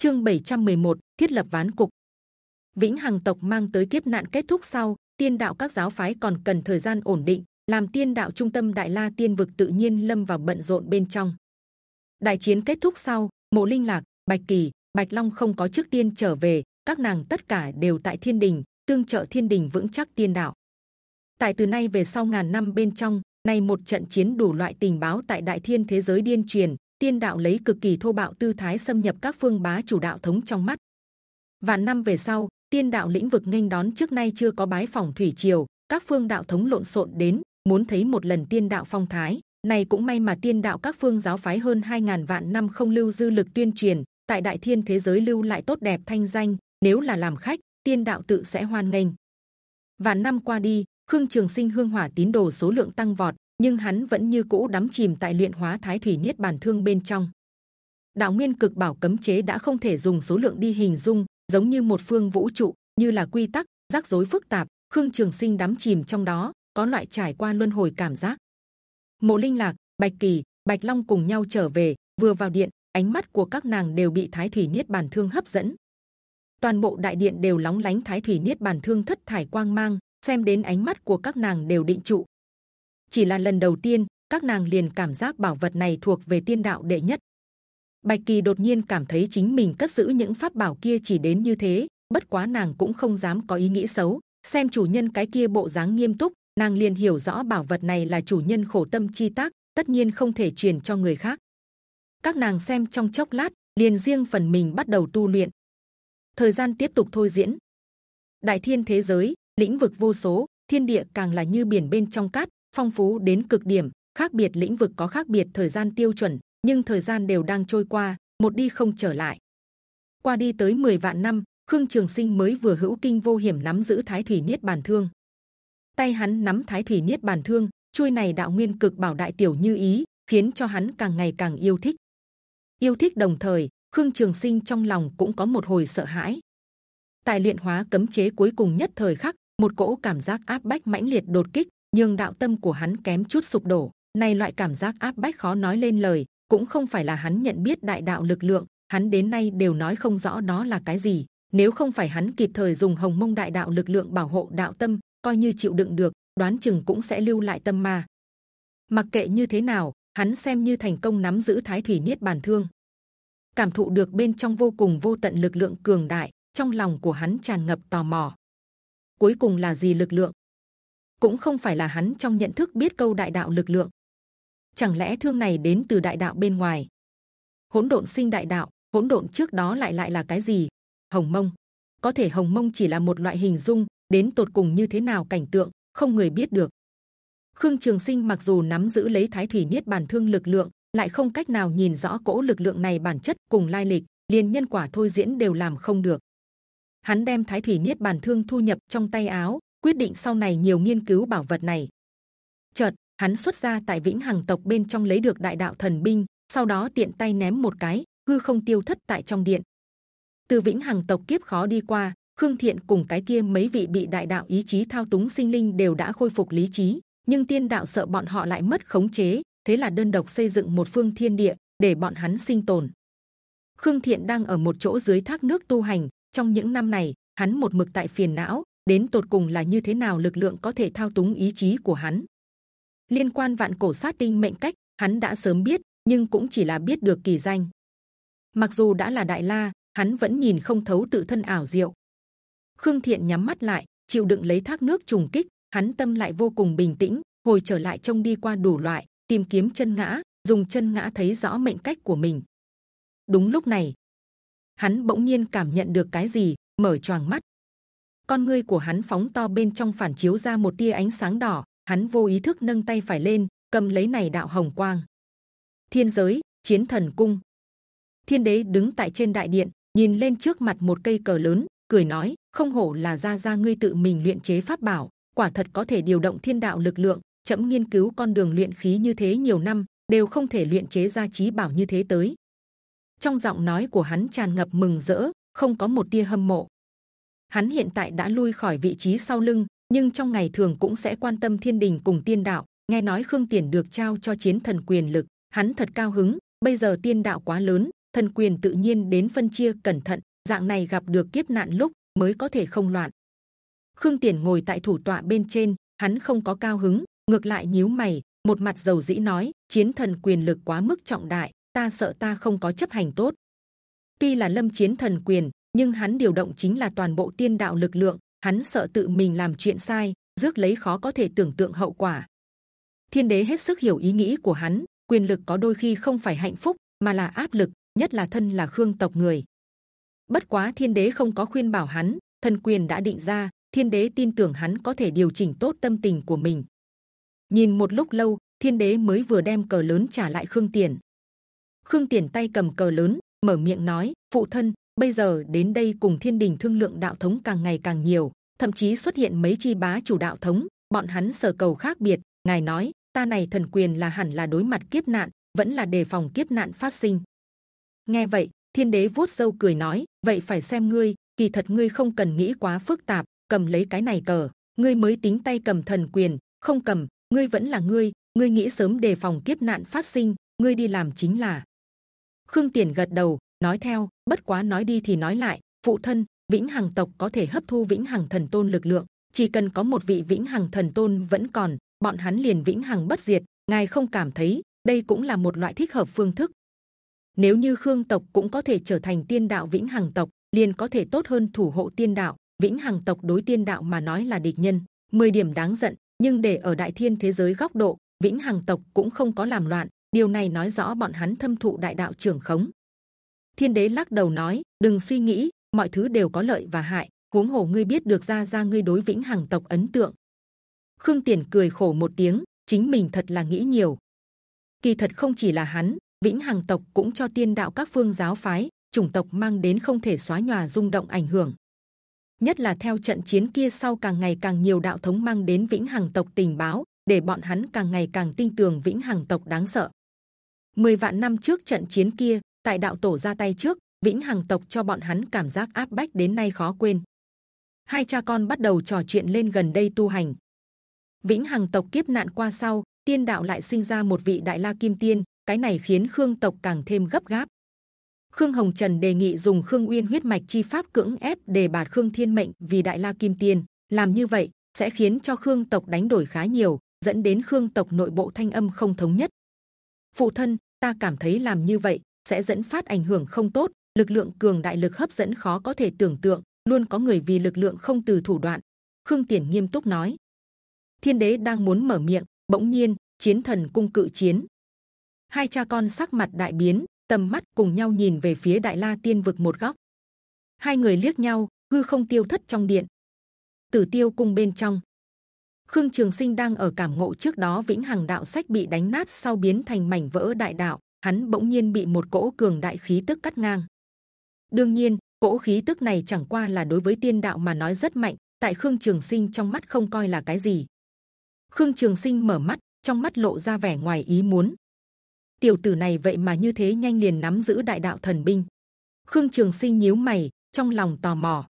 Chương 711, thiết lập ván cục. Vĩnh Hằng tộc mang tới kiếp nạn kết thúc sau, tiên đạo các giáo phái còn cần thời gian ổn định, làm tiên đạo trung tâm đại la tiên vực tự nhiên lâm vào bận rộn bên trong. Đại chiến kết thúc sau, mộ linh lạc, bạch kỳ, bạch long không có trước tiên trở về, các nàng tất cả đều tại thiên đình, tương trợ thiên đình vững chắc tiên đạo. Tại từ nay về sau ngàn năm bên trong, này một trận chiến đủ loại tình báo tại đại thiên thế giới điên truyền, tiên đạo lấy cực kỳ thô bạo tư thái xâm nhập các phương bá chủ đạo thống trong mắt. Vạn năm về sau, tiên đạo lĩnh vực nghênh đón trước nay chưa có bái phòng thủy triều, các phương đạo thống lộn xộn đến, muốn thấy một lần tiên đạo phong thái. Này cũng may mà tiên đạo các phương giáo phái hơn 2.000 vạn năm không lưu dư lực tuyên truyền, tại đại thiên thế giới lưu lại tốt đẹp thanh danh. Nếu là làm khách, tiên đạo tự sẽ hoan nghênh. Vạn năm qua đi, khương trường sinh hương hỏa tín đồ số lượng tăng vọt, nhưng hắn vẫn như cũ đắm chìm tại luyện hóa thái thủy niết bàn thương bên trong. Đạo nguyên cực bảo cấm chế đã không thể dùng số lượng đi hình dung, giống như một phương vũ trụ, như là quy tắc, rắc rối phức tạp. Khương Trường Sinh đắm chìm trong đó, có loại trải qua luân hồi cảm giác. Mộ Linh Lạc, Bạch Kỳ, Bạch Long cùng nhau trở về, vừa vào điện, ánh mắt của các nàng đều bị Thái Thủy Niết Bàn Thương hấp dẫn. Toàn bộ đại điện đều lóng lánh Thái Thủy Niết Bàn Thương thất thải quang mang, xem đến ánh mắt của các nàng đều định trụ. Chỉ là lần đầu tiên, các nàng liền cảm giác bảo vật này thuộc về tiên đạo đệ nhất. Bạch Kỳ đột nhiên cảm thấy chính mình cất giữ những pháp bảo kia chỉ đến như thế, bất quá nàng cũng không dám có ý nghĩ xấu. Xem chủ nhân cái kia bộ dáng nghiêm túc, nàng liền hiểu rõ bảo vật này là chủ nhân khổ tâm chi tác, tất nhiên không thể truyền cho người khác. Các nàng xem trong chốc lát, liền riêng phần mình bắt đầu tu luyện. Thời gian tiếp tục thôi diễn. Đại thiên thế giới, lĩnh vực vô số, thiên địa càng là như biển bên trong cát, phong phú đến cực điểm. Khác biệt lĩnh vực có khác biệt thời gian tiêu chuẩn, nhưng thời gian đều đang trôi qua, một đi không trở lại. Qua đi tới 10 vạn năm, Khương Trường Sinh mới vừa hữu kinh vô hiểm nắm giữ Thái Thủy Niết Bàn Thương. Tay hắn nắm Thái Thủy Niết Bàn Thương, chuôi này đạo nguyên cực bảo đại tiểu như ý, khiến cho hắn càng ngày càng yêu thích. Yêu thích đồng thời, Khương Trường Sinh trong lòng cũng có một hồi sợ hãi. Tài luyện hóa cấm chế cuối cùng nhất thời khắc, một cỗ cảm giác áp bách mãnh liệt đột kích, nhưng đạo tâm của hắn kém chút sụp đổ. Này loại cảm giác áp bách khó nói lên lời, cũng không phải là hắn nhận biết đại đạo lực lượng, hắn đến nay đều nói không rõ đó là cái gì. Nếu không phải hắn kịp thời dùng hồng mông đại đạo lực lượng bảo hộ đạo tâm, coi như chịu đựng được, đoán chừng cũng sẽ lưu lại tâm ma. Mặc kệ như thế nào, hắn xem như thành công nắm giữ thái thủy niết bàn thương, cảm thụ được bên trong vô cùng vô tận lực lượng cường đại, trong lòng của hắn tràn ngập tò mò. Cuối cùng là gì lực lượng? Cũng không phải là hắn trong nhận thức biết câu đại đạo lực lượng. Chẳng lẽ thương này đến từ đại đạo bên ngoài? Hỗn độn sinh đại đạo, hỗn độn trước đó lại lại là cái gì? Hồng mông. Có thể hồng mông chỉ là một loại hình dung, đến tột cùng như thế nào cảnh tượng, không người biết được. Khương Trường Sinh mặc dù nắm giữ lấy Thái Thủy Niết Bàn Thương lực lượng, lại không cách nào nhìn rõ cỗ lực lượng này bản chất cùng lai lịch, liền nhân quả thôi diễn đều làm không được. Hắn đem Thái Thủy Niết Bàn Thương thu nhập trong tay áo, quyết định sau này nhiều nghiên cứu bảo vật này. Chợt, hắn xuất ra tại Vĩnh Hằng tộc bên trong lấy được Đại Đạo Thần binh, sau đó tiện tay ném một cái, hư không tiêu thất tại trong điện. Từ Vĩnh Hằng tộc kiếp khó đi qua, Khương Thiện cùng cái kia mấy vị bị đại đạo ý chí thao túng sinh linh đều đã khôi phục lý trí, nhưng tiên đạo sợ bọn họ lại mất khống chế, thế là đơn độc xây dựng một phương thiên địa để bọn hắn sinh tồn. Khương Thiện đang ở một chỗ dưới thác nước tu hành. Trong những năm này, hắn một mực tại phiền não, đến tột cùng là như thế nào lực lượng có thể thao túng ý chí của hắn. Liên quan vạn cổ sát tinh mệnh cách, hắn đã sớm biết, nhưng cũng chỉ là biết được kỳ danh. Mặc dù đã là đại la, hắn vẫn nhìn không thấu tự thân ảo diệu. Khương Thiện nhắm mắt lại, chịu đựng lấy thác nước trùng kích, hắn tâm lại vô cùng bình tĩnh, hồi trở lại trông đi qua đủ loại, tìm kiếm chân ngã, dùng chân ngã thấy rõ mệnh cách của mình. Đúng lúc này, hắn bỗng nhiên cảm nhận được cái gì, mở choàng mắt. Con ngươi của hắn phóng to bên trong phản chiếu ra một tia ánh sáng đỏ. Hắn vô ý thức nâng tay phải lên, cầm lấy này đạo hồng quang. Thiên giới, chiến thần cung. Thiên đế đứng tại trên đại điện, nhìn lên trước mặt một cây cờ lớn, cười nói: không hổ là gia gia ngươi tự mình luyện chế pháp bảo, quả thật có thể điều động thiên đạo lực lượng. chậm nghiên cứu con đường luyện khí như thế nhiều năm, đều không thể luyện chế ra trí bảo như thế tới trong giọng nói của hắn tràn ngập mừng rỡ, không có một tia hâm mộ. Hắn hiện tại đã lui khỏi vị trí sau lưng, nhưng trong ngày thường cũng sẽ quan tâm thiên đình cùng tiên đạo. Nghe nói Khương Tiền được trao cho chiến thần quyền lực, hắn thật cao hứng. Bây giờ tiên đạo quá lớn, thần quyền tự nhiên đến phân chia cẩn thận dạng này gặp được kiếp nạn lúc mới có thể không loạn khương tiền ngồi tại thủ tọa bên trên hắn không có cao hứng ngược lại nhíu mày một mặt dầu dĩ nói chiến thần quyền lực quá mức trọng đại ta sợ ta không có chấp hành tốt tuy là lâm chiến thần quyền nhưng hắn điều động chính là toàn bộ tiên đạo lực lượng, hắn sợ tự mình làm chuyện sai, rước lấy khó có thể tưởng tượng hậu quả. Thiên đế hết sức hiểu ý nghĩ của hắn, quyền lực có đôi khi không phải hạnh phúc, mà là áp lực, nhất là thân là khương tộc người. Bất quá thiên đế không có khuyên bảo hắn thần quyền đã định ra, thiên đế tin tưởng hắn có thể điều chỉnh tốt tâm tình của mình. Nhìn một lúc lâu, thiên đế mới vừa đem cờ lớn trả lại khương tiền khương tiền tay cầm cờ lớn, mở miệng nói, phụ thân bây giờ, đến đây cùng thiên đình thương lượng đạo thống càng ngày càng nhiều, thậm chí xuất hiện mấy chi bá chủ đạo thống, bọn hắn sở cầu khác biệt. Ngài nói, ta này thần quyền là hẳn là đối mặt kiếp nạn, vẫn là đề phòng kiếp nạn phát sinh. Nghe vậy, thiên đế vuốt râu cười nói, vậy phải xem ngươi, kỳ thật ngươi không cần nghĩ quá phức tạp, cầm lấy cái này cờ, ngươi mới tính tay cầm thần quyền, không cầm, ngươi vẫn là ngươi ngươi nghĩ sớm đề phòng kiếp nạn phát sinh, ngươi đi làm chính là. Khương tiền gật đầu nói theo, bất quá nói đi thì nói lại, phụ thân, vĩnh hằng tộc có thể hấp thu vĩnh hằng thần tôn lực lượng, chỉ cần có một vị vĩnh hằng thần tôn vẫn còn, bọn hắn liền vĩnh hằng bất diệt, ngài không cảm thấy, đây cũng là một loại thích hợp phương thức. Nếu như khương tộc cũng có thể trở thành tiên đạo vĩnh hằng tộc, liền có thể tốt hơn thủ hộ tiên đạo, vĩnh hằng tộc đối tiên đạo mà nói là địch nhân 10 điểm đáng giận, nhưng để ở đại thiên thế giới góc độ, vĩnh hằng tộc cũng không có làm loạn, điều này nói rõ bọn hắn thâm thụ đại đạo trưởng khống thiên đế lắc đầu nói, đừng suy nghĩ, mọi thứ đều có lợi và hại, huống hồ ngươi biết được ra ra ngươi đối vĩnh hằng tộc ấn tượng. Khương tiền cười khổ một tiếng, chính mình thật là nghĩ nhiều. Kỳ thật không chỉ là hắn, vĩnh hằng tộc cũng cho tiên đạo các phương giáo phái, chủng tộc mang đến không thể xóa nhòa rung động ảnh hưởng. Nhất là theo trận chiến kia sau càng ngày càng nhiều đạo thống mang đến vĩnh hằng tộc tình báo, để bọn hắn càng ngày càng tin tưởng vĩnh hằng tộc đáng sợ. Mười vạn năm trước trận chiến kia tại đạo tổ ra tay trước, vĩnh hằng tộc cho bọn hắn cảm giác áp bách đến nay khó quên. Hai cha con bắt đầu trò chuyện lên gần đây tu hành. Vĩnh hằng tộc kiếp nạn qua sau, tiên đạo lại sinh ra một vị đại la kim tiên, cái này khiến khương tộc càng thêm gấp gáp. Khương hồng trần đề nghị dùng khương uyên huyết mạch chi pháp cưỡng ép đề bạt khương thiên mệnh vì đại la kim tiên. Làm như vậy, sẽ khiến cho khương tộc đánh đổi khá nhiều, dẫn đến khương tộc nội bộ thanh âm không thống nhất. Phụ thân, ta cảm thấy làm như vậy sẽ dẫn phát ảnh hưởng không tốt. Lực lượng cường đại lực hấp dẫn khó có thể tưởng tượng, luôn có người vì lực lượng không từ thủ đoạn. Khương tiền nghiêm túc nói. Thiên đế đang muốn mở miệng, bỗng nhiên, chiến thần cung cự chiến. Hai cha con sắc mặt đại biến, tầm mắt cùng nhau nhìn về phía đại la tiên vực một góc. Hai người liếc nhau, hư không tiêu thất trong điện. Tử tiêu cung bên trong. Khương trường sinh đang ở cảm ngộ trước đó vĩnh hằng đạo sách bị đánh nát sau biến thành mảnh vỡ đại đạo hắn bỗng nhiên bị một cỗ cường đại khí tức cắt ngang. Đương nhiên, cỗ khí tức này chẳng qua là đối với tiên đạo mà nói rất mạnh, tại khương trường sinh trong mắt không coi là cái gì. Khương trường sinh mở mắt, trong mắt lộ ra vẻ ngoài ý muốn. Tiểu tử này vậy mà như thế nhanh liền nắm giữ đại đạo thần binh. Khương trường sinh nhíu mày, trong lòng tò mò.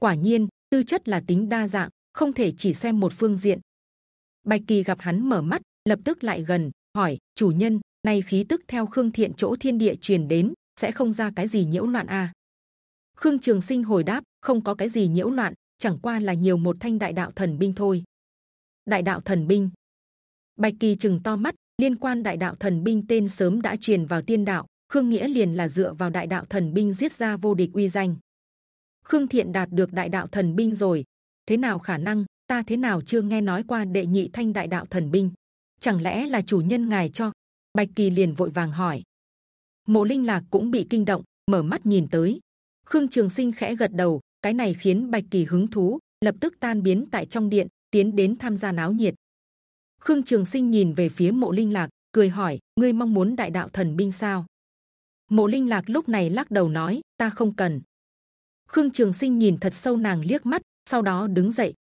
Quả nhiên, tư chất là tính đa dạng, không thể chỉ xem một phương diện. Bạch kỳ gặp hắn mở mắt, lập tức lại gần, hỏi, chủ nhân nay khí tức theo khương thiện chỗ thiên địa truyền đến, sẽ không ra cái gì nhiễu loạn a à? khương trường sinh hồi đáp, không có cái gì nhiễu loạn, chẳng qua là nhiều một thanh đại đạo thần binh thôi. Đại đạo thần binh. Bạch kỳ chừng to mắt, liên quan đại đạo thần binh tên sớm đã truyền vào tiên đạo, khương nghĩa liền là dựa vào đại đạo thần binh giết ra vô địch uy danh. Khương thiện đạt được đại đạo thần binh rồi. Thế nào khả năng, ta thế nào chưa nghe nói qua đệ nhị thanh đại đạo thần binh? Chẳng lẽ là chủ nhân ngài cho bạch kỳ liền vội vàng hỏi. Mộ linh lạc cũng bị kinh động, mở mắt nhìn tới. Khương trường sinh khẽ gật đầu, cái này khiến bạch kỳ hứng thú, lập tức tan biến tại trong điện, tiến đến tham gia náo nhiệt. Khương trường sinh nhìn về phía mộ linh lạc, cười hỏi, ngươi mong muốn đại đạo thần binh sao? Mộ linh lạc lúc này lắc đầu nói, ta không cần. Khương trường sinh nhìn thật sâu nàng liếc mắt, sau đó đứng dậy.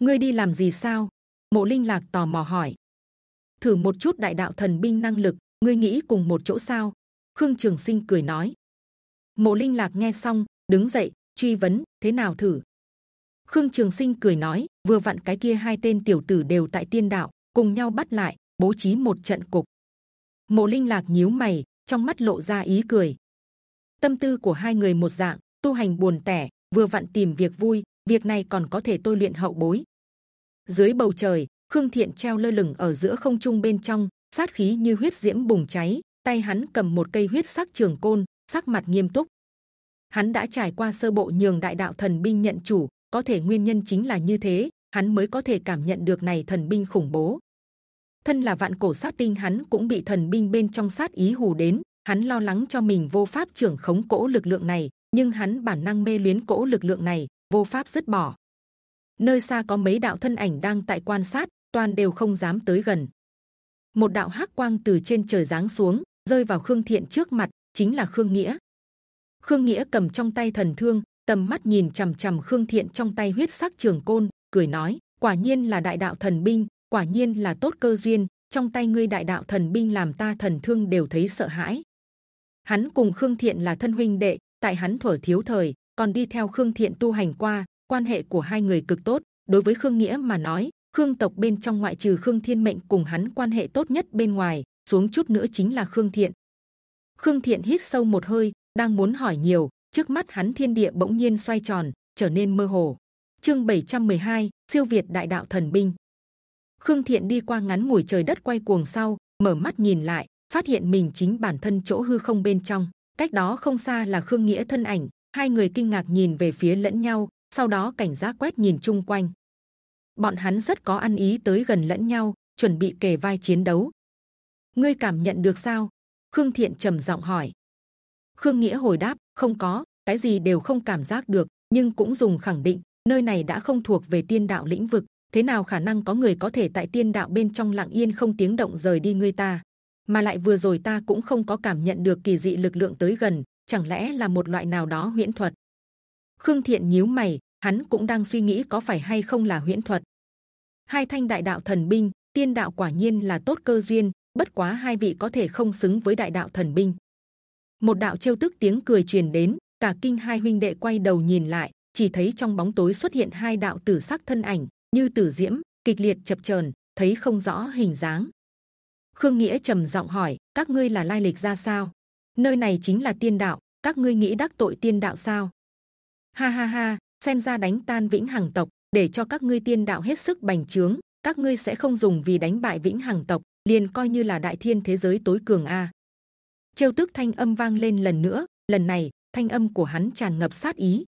Ngươi đi làm gì sao? Mộ linh lạc tò mò hỏi thử một chút đại đạo thần binh năng lực ngươi nghĩ cùng một chỗ sao khương trường sinh cười nói mộ linh lạc nghe xong đứng dậy truy vấn thế nào thử khương trường sinh cười nói vừa vặn cái kia hai tên tiểu tử đều tại tiên đạo cùng nhau bắt lại bố trí một trận cục mộ linh lạc nhíu mày trong mắt lộ ra ý cười. Tâm tư của hai người một dạng, tu hành buồn tẻ, vừa vặn tìm việc vui, việc này còn có thể tôi luyện hậu bối. Dưới bầu trời, Khương Thiện treo lơ lửng ở giữa không trung bên trong, sát khí như huyết diễm bùng cháy, tay hắn cầm một cây huyết sắc trường côn, sắc mặt nghiêm túc. Hắn đã trải qua sơ bộ nhường đại đạo thần binh nhận chủ, có thể nguyên nhân chính là như thế, hắn mới có thể cảm nhận được này thần binh khủng bố. Thân là vạn cổ sát tinh, hắn cũng bị thần binh bên trong sát ý hù đến, hắn lo lắng cho mình vô pháp trưởng khống cỗ lực lượng này, nhưng hắn bản năng mê luyến cỗ lực lượng này, vô pháp dứt bỏ. Nơi xa có mấy đạo thân ảnh đang tại quan sát, toàn đều không dám tới gần. Một đạo hắc quang từ trên trời giáng xuống, rơi vào Khương Thiện trước mặt, chính là Khương Nghĩa. Khương Nghĩa cầm trong tay thần thương, tầm mắt nhìn c h ầ m c h ầ m Khương Thiện trong tay huyết sắc trường côn, cười nói: quả nhiên là đại đạo thần binh, quả nhiên là tốt cơ duyên. Trong tay ngươi đại đạo thần binh làm ta thần thương đều thấy sợ hãi. Hắn cùng Khương Thiện là thân huynh đệ, tại hắn thuở thiếu thời, còn đi theo Khương Thiện tu hành qua, quan hệ của hai người cực tốt. Đối với Khương Nghĩa mà nói, Khương tộc bên trong ngoại trừ Khương Thiên mệnh cùng hắn quan hệ tốt nhất bên ngoài, xuống chút nữa chính là Khương Thiện. Khương Thiện hít sâu một hơi, đang muốn hỏi nhiều, trước mắt hắn thiên địa bỗng nhiên xoay tròn, trở nên mơ hồ. Chương 712, siêu việt đại đạo thần binh. Khương Thiện đi qua ngắn ngủi trời đất quay cuồng sau, mở mắt nhìn lại, phát hiện mình chính bản thân chỗ hư không bên trong. Cách đó không xa là Khương Nghĩa thân ảnh. Hai người kinh ngạc nhìn về phía lẫn nhau, sau đó cảnh giác quét nhìn chung quanh. Bọn hắn rất có ăn ý tới gần lẫn nhau, chuẩn bị kề vai chiến đấu. Ngươi cảm nhận được sao? Khương Thiện trầm giọng hỏi. Khương Nghĩa hồi đáp, không có, cái gì đều không cảm giác được, nhưng cũng dùng khẳng định, nơi này đã không thuộc về tiên đạo lĩnh vực, thế nào khả năng có người có thể tại tiên đạo bên trong lặng yên không tiếng động rời đi ngươi ta? Mà lại vừa rồi ta cũng không có cảm nhận được kỳ dị lực lượng tới gần, chẳng lẽ là một loại nào đó huyễn thuật? Khương Thiện nhíu mày, hắn cũng đang suy nghĩ có phải hay không là huyễn thuật. Hai thanh đại đạo thần binh, tiên đạo quả nhiên là tốt cơ duyên, bất quá hai vị có thể không xứng với đại đạo thần binh. Một đạo trêu tức tiếng cười truyền đến, cả kinh hai huynh đệ quay đầu nhìn lại, chỉ thấy trong bóng tối xuất hiện hai đạo tử sắc thân ảnh, như tử diễm, kịch liệt chập chờn, thấy không rõ hình dáng. Khương Nghĩa trầm giọng hỏi: các ngươi là lai lịch ra sao? Nơi này chính là tiên đạo, các ngươi nghĩ đắc tội tiên đạo sao? Ha ha ha, xem ra đánh tan vĩnh hằng tộc, để cho các ngươi tiên đạo hết sức bành trướng, các ngươi sẽ không dùng vì đánh bại vĩnh hằng tộc, liền coi như là đại thiên thế giới tối cường a. Trêu tức thanh âm vang lên lần nữa, lần này thanh âm của hắn tràn ngập sát ý.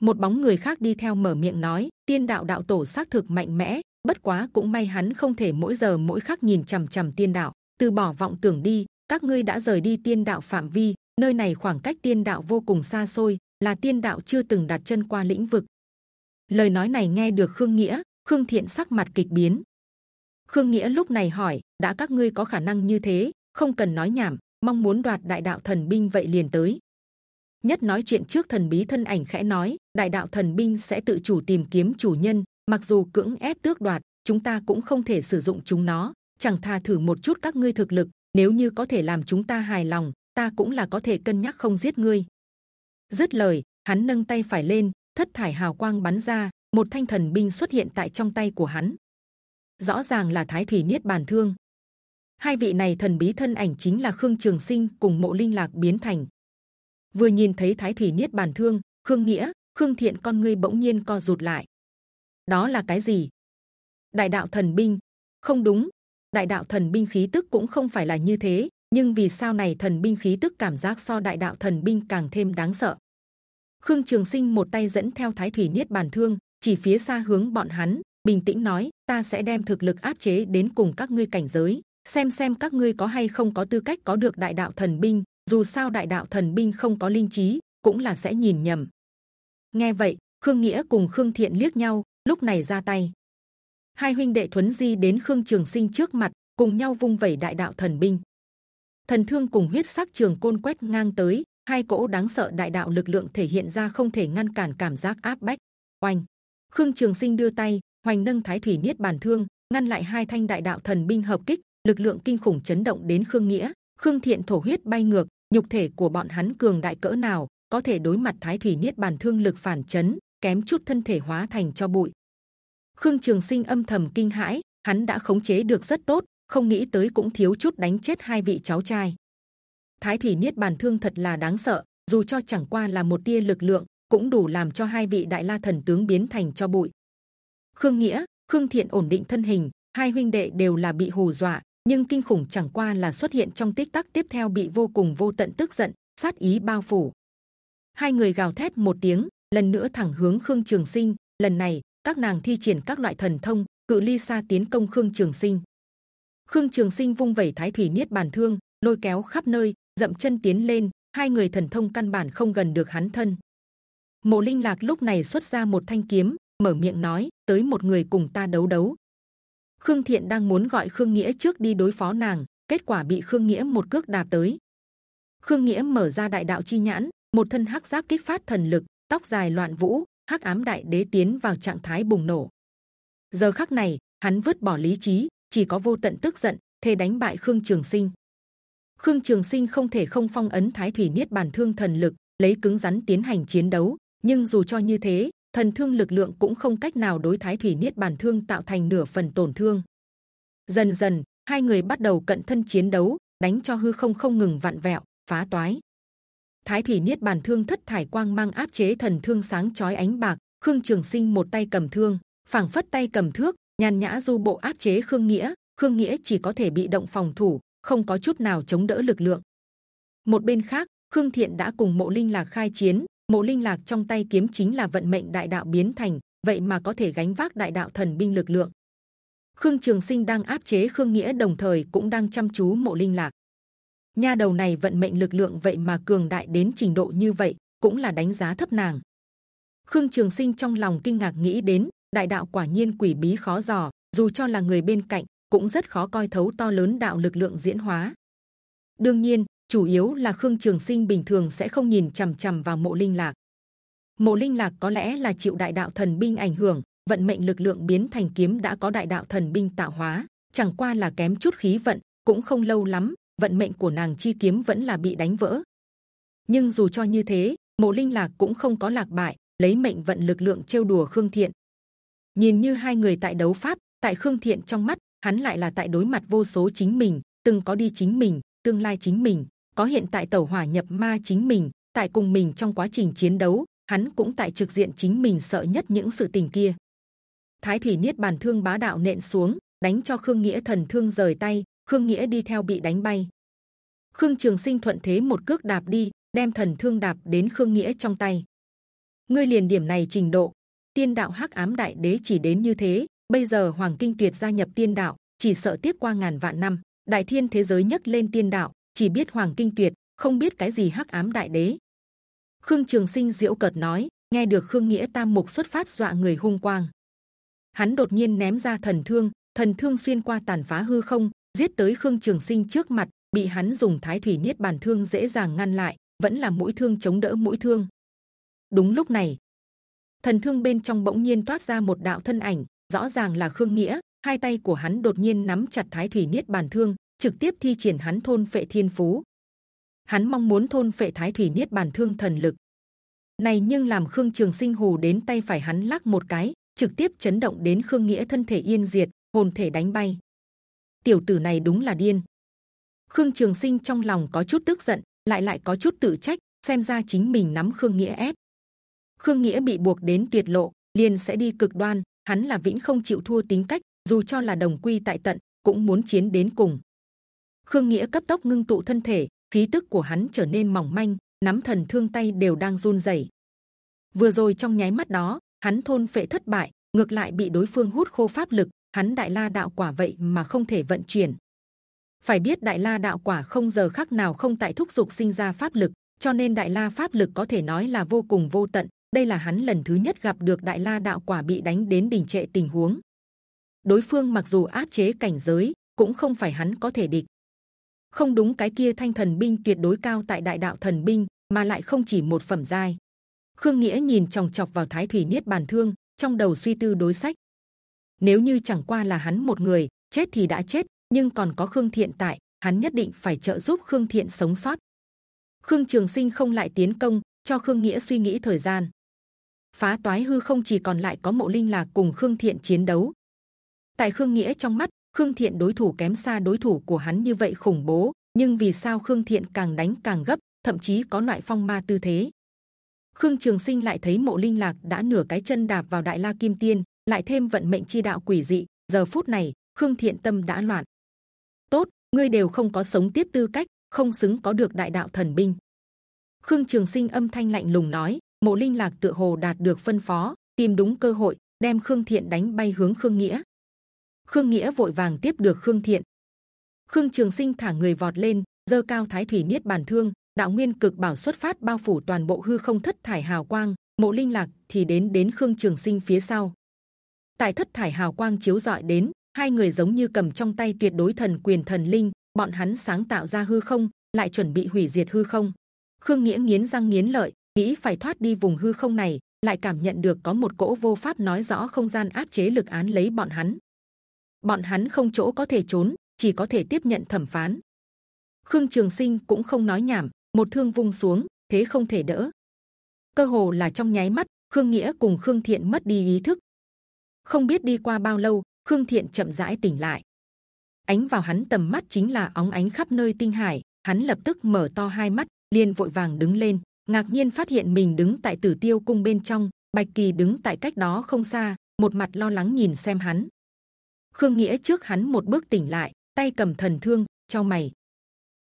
Một bóng người khác đi theo mở miệng nói: Tiên đạo đạo tổ xác thực mạnh mẽ, bất quá cũng may hắn không thể mỗi giờ mỗi khắc nhìn c h ầ m c h ầ m tiên đạo, từ bỏ vọng tưởng đi. Các ngươi đã rời đi tiên đạo phạm vi, nơi này khoảng cách tiên đạo vô cùng xa xôi, là tiên đạo chưa từng đặt chân qua lĩnh vực. Lời nói này nghe được Khương Nghĩa, Khương Thiện sắc mặt kịch biến, Khương Nghĩa lúc này hỏi, đã các ngươi có khả năng như thế, không cần nói nhảm, mong muốn đoạt đại đạo thần binh vậy liền tới. Nhất nói chuyện trước thần bí thân ảnh khẽ nói, đại đạo thần binh sẽ tự chủ tìm kiếm chủ nhân, mặc dù cưỡng ép tước đoạt, chúng ta cũng không thể sử dụng chúng nó. Chẳng thà thử một chút các ngươi thực lực, nếu như có thể làm chúng ta hài lòng, ta cũng là có thể cân nhắc không giết ngươi. Dứt lời, hắn nâng tay phải lên, thất thải hào quang bắn ra, một thanh thần binh xuất hiện tại trong tay của hắn rõ ràng là Thái Thủy Niết Bàn Thương. Hai vị này thần bí thân ảnh chính là Khương Trường Sinh cùng Mộ Linh Lạc biến thành. Vừa nhìn thấy Thái Thủy Niết Bàn Thương, Khương Nghĩa, Khương Thiện con ngươi bỗng nhiên co rụt lại. Đó là cái gì? Đại đạo thần binh? Không đúng, đại đạo thần binh khí tức cũng không phải là như thế. Nhưng vì sao này thần binh khí tức cảm giác so đại đạo thần binh càng thêm đáng sợ? Khương Trường Sinh một tay dẫn theo Thái Thủy Niết Bàn Thương, chỉ phía xa hướng bọn hắn, bình tĩnh nói ta sẽ đem thực lực áp chế đến cùng các ngươi cảnh giới xem xem các ngươi có hay không có tư cách có được đại đạo thần binh dù sao đại đạo thần binh không có linh trí cũng là sẽ nhìn nhầm. Nghe vậy khương nghĩa cùng khương thiện liếc nhau lúc này ra tay. Hai huynh đệ thuấn di đến khương trường sinh trước mặt cùng nhau vung vẩy đại đạo thần binh. Thần thương cùng huyết sắc trường côn quét ngang tới hai cỗ đáng sợ đại đạo lực lượng thể hiện ra không thể ngăn cản cảm giác áp bách. Oanh. Khương trường sinh đưa tay, hoành nâng thái thủy niết bàn thương, ngăn lại hai thanh đại đạo thần binh hợp kích, lực lượng kinh khủng chấn động đến khương nghĩa. Khương thiện thổ huyết bay ngược, nhục thể của bọn hắn cường đại cỡ nào, có thể đối mặt thái thủy niết bàn thương lực phản chấn, kém chút thân thể hóa thành cho bụi. Khương trường sinh âm thầm kinh hãi, hắn đã khống chế được rất tốt, không nghĩ tới cũng thiếu chút đánh chết hai vị cháu trai. Thái thủy niết bàn thương thật là đáng sợ, dù cho chẳng qua là một tia lực lượng, cũng đủ làm cho hai vị đại la thần tướng biến thành cho bụi. Khương Nghĩa, Khương Thiện ổn định thân hình, hai huynh đệ đều là bị hù dọa, nhưng kinh khủng chẳng qua là xuất hiện trong tích tắc tiếp theo bị vô cùng vô tận tức giận, sát ý bao phủ. Hai người gào thét một tiếng, lần nữa thẳng hướng Khương Trường Sinh. Lần này, các nàng thi triển các loại thần thông, cự ly xa tiến công Khương Trường Sinh. Khương Trường Sinh vung vẩy Thái thủy niết bàn thương, lôi kéo khắp nơi, dậm chân tiến lên. Hai người thần thông căn bản không gần được hắn thân. Mộ Linh Lạc lúc này xuất ra một thanh kiếm, mở miệng nói: tới một người cùng ta đấu đấu. Khương Thiện đang muốn gọi Khương Nghĩa trước đi đối phó nàng, kết quả bị Khương Nghĩa một cước đạp tới. Khương Nghĩa mở ra đại đạo chi nhãn, một thân hắc giáp kích phát thần lực, tóc dài loạn vũ, hắc ám đại đế tiến vào trạng thái bùng nổ. Giờ khắc này, hắn vứt bỏ lý trí, chỉ có vô tận tức giận, thề đánh bại Khương Trường Sinh. Khương Trường Sinh không thể không phong ấn Thái Thủy Niết Bàn Thương thần lực, lấy cứng rắn tiến hành chiến đấu. Nhưng dù cho như thế, thần thương lực lượng cũng không cách nào đối Thái Thủy Niết Bàn Thương tạo thành nửa phần tổn thương. Dần dần, hai người bắt đầu cận thân chiến đấu, đánh cho hư không không ngừng vặn vẹo, phá toái. Thái thủy niết bàn thương thất thải quang mang áp chế thần thương sáng chói ánh bạc. Khương Trường Sinh một tay cầm thương, phảng phất tay cầm thước, nhàn nhã du bộ áp chế Khương Nghĩa. Khương Nghĩa chỉ có thể bị động phòng thủ, không có chút nào chống đỡ lực lượng. Một bên khác, Khương Thiện đã cùng Mộ Linh Lạc khai chiến. Mộ Linh Lạc trong tay kiếm chính là vận mệnh đại đạo biến thành, vậy mà có thể gánh vác đại đạo thần binh lực lượng. Khương Trường Sinh đang áp chế Khương Nghĩa đồng thời cũng đang chăm chú Mộ Linh Lạc nha đầu này vận mệnh lực lượng vậy mà cường đại đến trình độ như vậy cũng là đánh giá thấp nàng khương trường sinh trong lòng kinh ngạc nghĩ đến đại đạo quả nhiên quỷ bí khó dò dù cho là người bên cạnh cũng rất khó coi thấu to lớn đạo lực lượng diễn hóa đương nhiên chủ yếu là khương trường sinh bình thường sẽ không nhìn c h ầ m c h ầ m vào mộ linh lạc mộ linh lạc có lẽ là chịu đại đạo thần binh ảnh hưởng vận mệnh lực lượng biến thành kiếm đã có đại đạo thần binh tạo hóa chẳng qua là kém chút khí vận cũng không lâu lắm vận mệnh của nàng chi kiếm vẫn là bị đánh vỡ. Nhưng dù cho như thế, mộ linh lạc cũng không có lạc bại, lấy mệnh vận lực lượng trêu đùa khương thiện. Nhìn như hai người tại đấu pháp, tại khương thiện trong mắt, hắn lại là tại đối mặt vô số chính mình, từng có đi chính mình, tương lai chính mình, có hiện tại tẩu hỏa nhập ma chính mình, tại cùng mình trong quá trình chiến đấu, hắn cũng tại trực diện chính mình sợ nhất những sự tình kia. Thái thủy niết bàn thương bá đạo nện xuống, đánh cho khương nghĩa thần thương rời tay, Khương Nghĩa đi theo bị đánh bay. Khương Trường Sinh thuận thế một cước đạp đi, đem thần thương đạp đến Khương Nghĩa trong tay. Ngươi liền điểm này trình độ, tiên đạo hắc ám đại đế chỉ đến như thế. Bây giờ Hoàng Kinh Tuyệt gia nhập tiên đạo, chỉ sợ tiếp qua ngàn vạn năm, đại thiên thế giới nhất lên tiên đạo, chỉ biết Hoàng Kinh Tuyệt, không biết cái gì hắc ám đại đế. Khương Trường Sinh diễu cợt nói, nghe được Khương Nghĩa tam mục xuất phát dọa người hung quang. Hắn đột nhiên ném ra thần thương, thần thương xuyên qua tàn phá hư không, giết tới khương trường sinh trước mặt bị hắn dùng thái thủy niết bàn thương dễ dàng ngăn lại vẫn là mũi thương chống đỡ mũi thương đúng lúc này thần thương bên trong bỗng nhiên toát ra một đạo thân ảnh rõ ràng là khương nghĩa, hai tay của hắn đột nhiên nắm chặt thái thủy niết bàn thương, trực tiếp thi triển hắn thôn phệ thiên phú. Hắn mong muốn thôn phệ thái thủy niết bàn thương thần lực này nhưng làm khương trường sinh hù đến tay phải hắn lắc một cái, trực tiếp chấn động đến khương nghĩa thân thể yên diệt, hồn thể đánh bay. Tiểu tử này đúng là điên. Khương trường sinh trong lòng có chút tức giận, lại lại có chút tự trách, xem ra chính mình nắm khương nghĩa ép. Khương nghĩa bị buộc đến tuyệt lộ, liền sẽ đi cực đoan hắn là vĩnh không chịu thua tính cách, dù cho là đồng quy tại tận, cũng muốn chiến đến cùng. Khương nghĩa cấp tốc ngưng tụ thân thể, khí tức của hắn trở nên mỏng manh, nắm thần thương tay đều đang run rẩy. Vừa rồi trong nháy mắt đó, hắn thôn phệ thất bại, ngược lại bị đối phương hút khô pháp lực, hắn đại la đạo quả vậy mà không thể vận chuyển. Phải biết đại la đạo quả không giờ khắc nào không tại thúc dục sinh ra pháp lực, cho nên đại la pháp lực có thể nói là vô cùng vô tận đây là hắn lần thứ nhất gặp được đại la đạo quả bị đánh đến đình trệ tình huống. Đối phương mặc dù áp chế cảnh giới, cũng không phải hắn có thể địch. Không đúng cái kia thanh thần binh tuyệt đối cao tại đại đạo thần binh, mà lại không chỉ một phẩm giai. Khương nghĩa nhìn chòng chọc vào thái thủy niết bàn thương, trong đầu suy tư đối sách. Nếu như chẳng qua là hắn một người, chết thì đã chết, nhưng còn có khương thiện tại, hắn nhất định phải trợ giúp khương thiện sống sót. Khương trường sinh không lại tiến công, cho khương nghĩa suy nghĩ thời gian phá toái hư không chỉ còn lại có mộ linh lạc cùng khương thiện chiến đấu. Tại khương nghĩa trong mắt, khương thiện đối thủ kém xa đối thủ của hắn như vậy khủng bố, nhưng vì sao khương thiện càng đánh càng gấp, thậm chí có loại phong ma tư thế? Khương trường sinh lại thấy mộ linh lạc đã nửa cái chân đạp vào đại la kim tiên, lại thêm vận mệnh chi đạo quỷ dị, giờ phút này, khương thiện tâm đã loạn. Tốt, ngươi đều không có sống tiếp tư cách, không xứng có được đại đạo thần binh. Khương trường sinh âm thanh lạnh lùng nói mộ linh lạc tựa hồ đạt được phân phó, tìm đúng cơ hội, đem khương thiện đánh bay hướng khương nghĩa. Khương nghĩa vội vàng tiếp được khương thiện. Khương trường sinh thả người vọt lên, dơ cao thái thủy niết bàn thương, đạo nguyên cực bảo xuất phát bao phủ toàn bộ hư không thất thải hào quang. Mộ linh lạc thì đến đến khương trường sinh phía sau. Tại thất thải hào quang chiếu rọi đến, hai người giống như cầm trong tay tuyệt đối thần quyền thần linh, bọn hắn sáng tạo ra hư không, lại chuẩn bị hủy diệt hư không. Khương nghĩa nghiến răng nghiến lợi nghĩ phải thoát đi vùng hư không này, lại cảm nhận được có một cỗ vô pháp nói rõ không gian áp chế lực án lấy bọn hắn. Bọn hắn không chỗ có thể trốn, chỉ có thể tiếp nhận thẩm phán. Khương trường sinh cũng không nói nhảm, một thương vung xuống, thế không thể đỡ. Cơ hồ là trong nháy mắt, khương nghĩa cùng khương thiện mất đi ý thức. Không biết đi qua bao lâu, khương thiện chậm rãi tỉnh lại. Ánh vào hắn tầm mắt chính là óng ánh khắp nơi tinh hải, hắn lập tức mở to hai mắt, liền vội vàng đứng lên ngạc nhiên phát hiện mình đứng tại tử tiêu cung bên trong, bạch kỳ đứng tại cách đó không xa, một mặt lo lắng nhìn xem hắn. Khương nghĩa trước hắn một bước tỉnh lại, tay cầm thần thương, cho mày.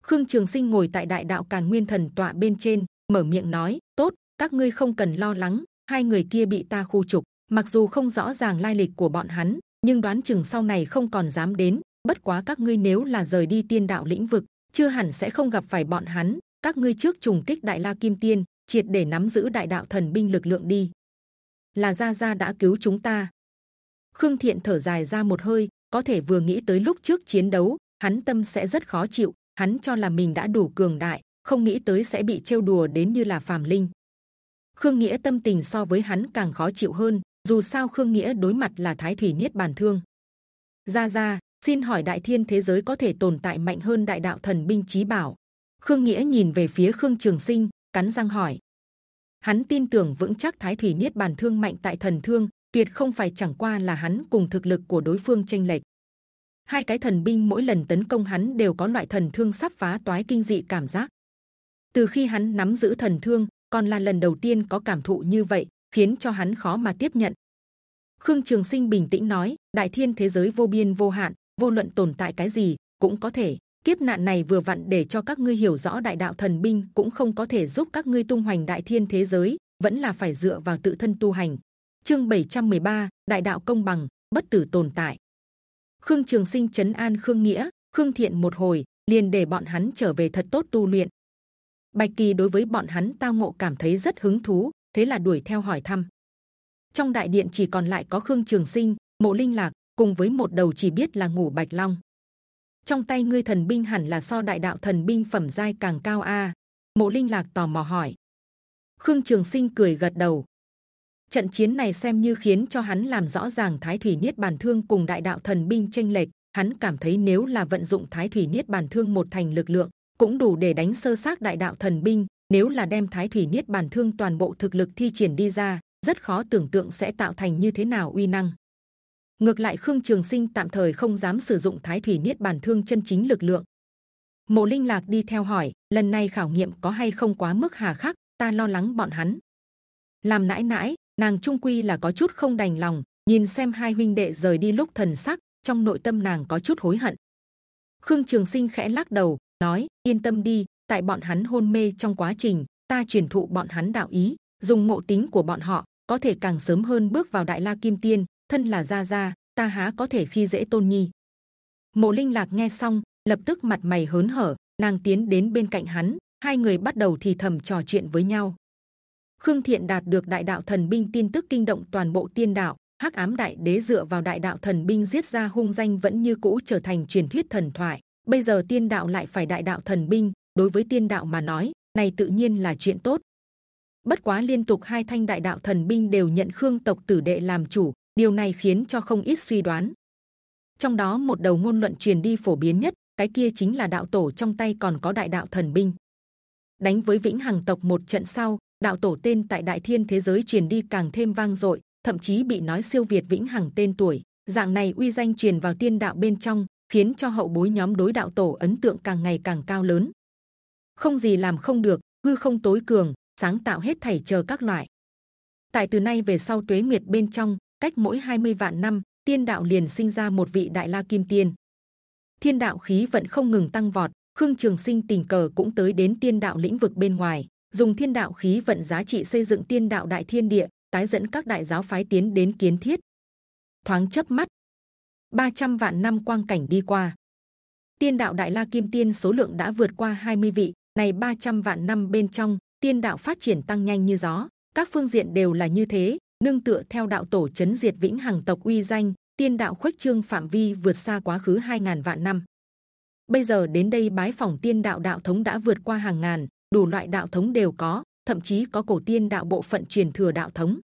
Khương trường sinh ngồi tại đại đạo càn nguyên thần tọa bên trên, mở miệng nói, tốt, các ngươi không cần lo lắng, hai người kia bị ta khu trục. Mặc dù không rõ ràng lai lịch của bọn hắn, nhưng đoán chừng sau này không còn dám đến. Bất quá các ngươi nếu là rời đi tiên đạo lĩnh vực, chưa hẳn sẽ không gặp phải bọn hắn các ngươi trước trùng kích đại la kim tiên, triệt để nắm giữ đại đạo thần binh lực lượng đi. Là gia gia đã cứu chúng ta. Khương thiện thở dài ra một hơi, có thể vừa nghĩ tới lúc trước chiến đấu, hắn tâm sẽ rất khó chịu, hắn cho là mình đã đủ cường đại, không nghĩ tới sẽ bị trêu đùa đến như là phàm linh. Khương nghĩa tâm tình so với hắn càng khó chịu hơn, dù sao khương nghĩa đối mặt là thái thủy niết bàn thương. Gia gia, xin hỏi đại thiên thế giới có thể tồn tại mạnh hơn đại đạo thần binh chí bảo? Khương nghĩa nhìn về phía khương trường sinh, cắn răng hỏi. Hắn tin tưởng vững chắc thái thủy niết bàn thương mạnh tại thần thương, tuyệt không phải chẳng qua là hắn cùng thực lực của đối phương tranh lệch. Hai cái thần binh mỗi lần tấn công hắn đều có loại thần thương sắp phá toái kinh dị cảm giác. Từ khi hắn nắm giữ thần thương, còn là lần đầu tiên có cảm thụ như vậy, khiến cho hắn khó mà tiếp nhận. Khương trường sinh bình tĩnh nói, đại thiên thế giới vô biên vô hạn, vô luận tồn tại cái gì, cũng có thể kiếp nạn này vừa vặn để cho các ngươi hiểu rõ đại đạo thần binh cũng không có thể giúp các ngươi tung hoành đại thiên thế giới vẫn là phải dựa vào tự thân tu hành. Chương 713, đại đạo công bằng bất tử tồn tại. Khương trường sinh chấn an khương nghĩa khương thiện một hồi liền để bọn hắn trở về thật tốt tu luyện. Bạch kỳ đối với bọn hắn tao ngộ cảm thấy rất hứng thú thế là đuổi theo hỏi thăm. Trong đại điện chỉ còn lại có khương trường sinh mộ linh lạc cùng với một đầu chỉ biết là ngủ bạch long trong tay ngươi thần binh hẳn là so đại đạo thần binh phẩm giai càng cao a. Mộ linh lạc tò mò hỏi. Khương trường sinh cười gật đầu. Trận chiến này xem như khiến cho hắn làm rõ ràng thái thủy niết bàn thương cùng đại đạo thần binh tranh lệch. Hắn cảm thấy nếu là vận dụng thái thủy niết bàn thương một thành lực lượng, cũng đủ để đánh sơ xác đại đạo thần binh. Nếu là đem thái thủy niết bàn thương toàn bộ thực lực thi triển đi ra, rất khó tưởng tượng sẽ tạo thành như thế nào uy năng ngược lại khương trường sinh tạm thời không dám sử dụng thái thủy niết bàn thương chân chính lực lượng. Mộ linh lạc đi theo hỏi, lần này khảo nghiệm có hay không quá mức hà khắc? Ta lo lắng bọn hắn. Làm nãi nãi, nàng trung quy là có chút không đành lòng, nhìn xem hai huynh đệ rời đi lúc thần sắc, trong nội tâm nàng có chút hối hận. Khương trường sinh khẽ lắc đầu, nói, yên tâm đi, tại bọn hắn hôn mê trong quá trình, ta truyền thụ bọn hắn đạo ý, dùng ngộ tính của bọn họ, có thể càng sớm hơn bước vào đại la kim tiên thân là gia gia, ta há có thể khi dễ tôn nhi. Mộ linh lạc nghe xong, lập tức mặt mày hớn hở, nàng tiến đến bên cạnh hắn, hai người bắt đầu thì thầm trò chuyện với nhau. Khương thiện đạt được đại đạo thần binh tin tức kinh động toàn bộ tiên đạo, hắc ám đại đế dựa vào đại đạo thần binh giết ra hung danh vẫn như cũ trở thành truyền thuyết thần thoại. Bây giờ tiên đạo lại phải đại đạo thần binh, đối với tiên đạo mà nói, này tự nhiên là chuyện tốt. Bất quá liên tục hai thanh đại đạo thần binh đều nhận khương tộc tử đệ làm chủ điều này khiến cho không ít suy đoán trong đó một đầu ngôn luận truyền đi phổ biến nhất cái kia chính là đạo tổ trong tay còn có đại đạo thần binh đánh với vĩnh hằng tộc một trận sau đạo tổ tên tại đại thiên thế giới truyền đi càng thêm vang dội thậm chí bị nói siêu việt vĩnh hằng tên tuổi dạng này uy danh truyền vào tiên đạo bên trong khiến cho hậu bối nhóm đối đạo tổ ấn tượng càng ngày càng cao lớn. Không gì làm không được, hư không tối cường, sáng tạo hết thảy chờ các loại. Tại từ nay về sau tuế nguyệt bên trong, cách mỗi 20 vạn năm, tiên đạo liền sinh ra một vị đại la kim tiên. Thiên đạo khí vận không ngừng tăng vọt, Khương Trường Sinh tình cờ cũng tới đến tiên đạo lĩnh vực bên ngoài, dùng thiên đạo khí vận giá trị xây dựng tiên đạo đại thiên địa, tái dẫn các đại giáo phái tiến đến kiến thiết. Thoáng chớp mắt, 300 vạn năm quang cảnh đi qua, tiên đạo đại la kim tiên số lượng đã vượt qua 20 vị. Này 300 vạn năm bên trong, tiên đạo phát triển tăng nhanh như gió, các phương diện đều là như thế. Nương tựa theo đạo tổ chấn diệt vĩnh hằng tộc uy danh, tiên đạo khuếch trương phạm vi vượt xa quá khứ 2.000 vạn năm. Bây giờ đến đây bái phỏng tiên đạo đạo thống đã vượt qua hàng ngàn, đủ loại đạo thống đều có, thậm chí có cổ tiên đạo bộ phận truyền thừa đạo thống.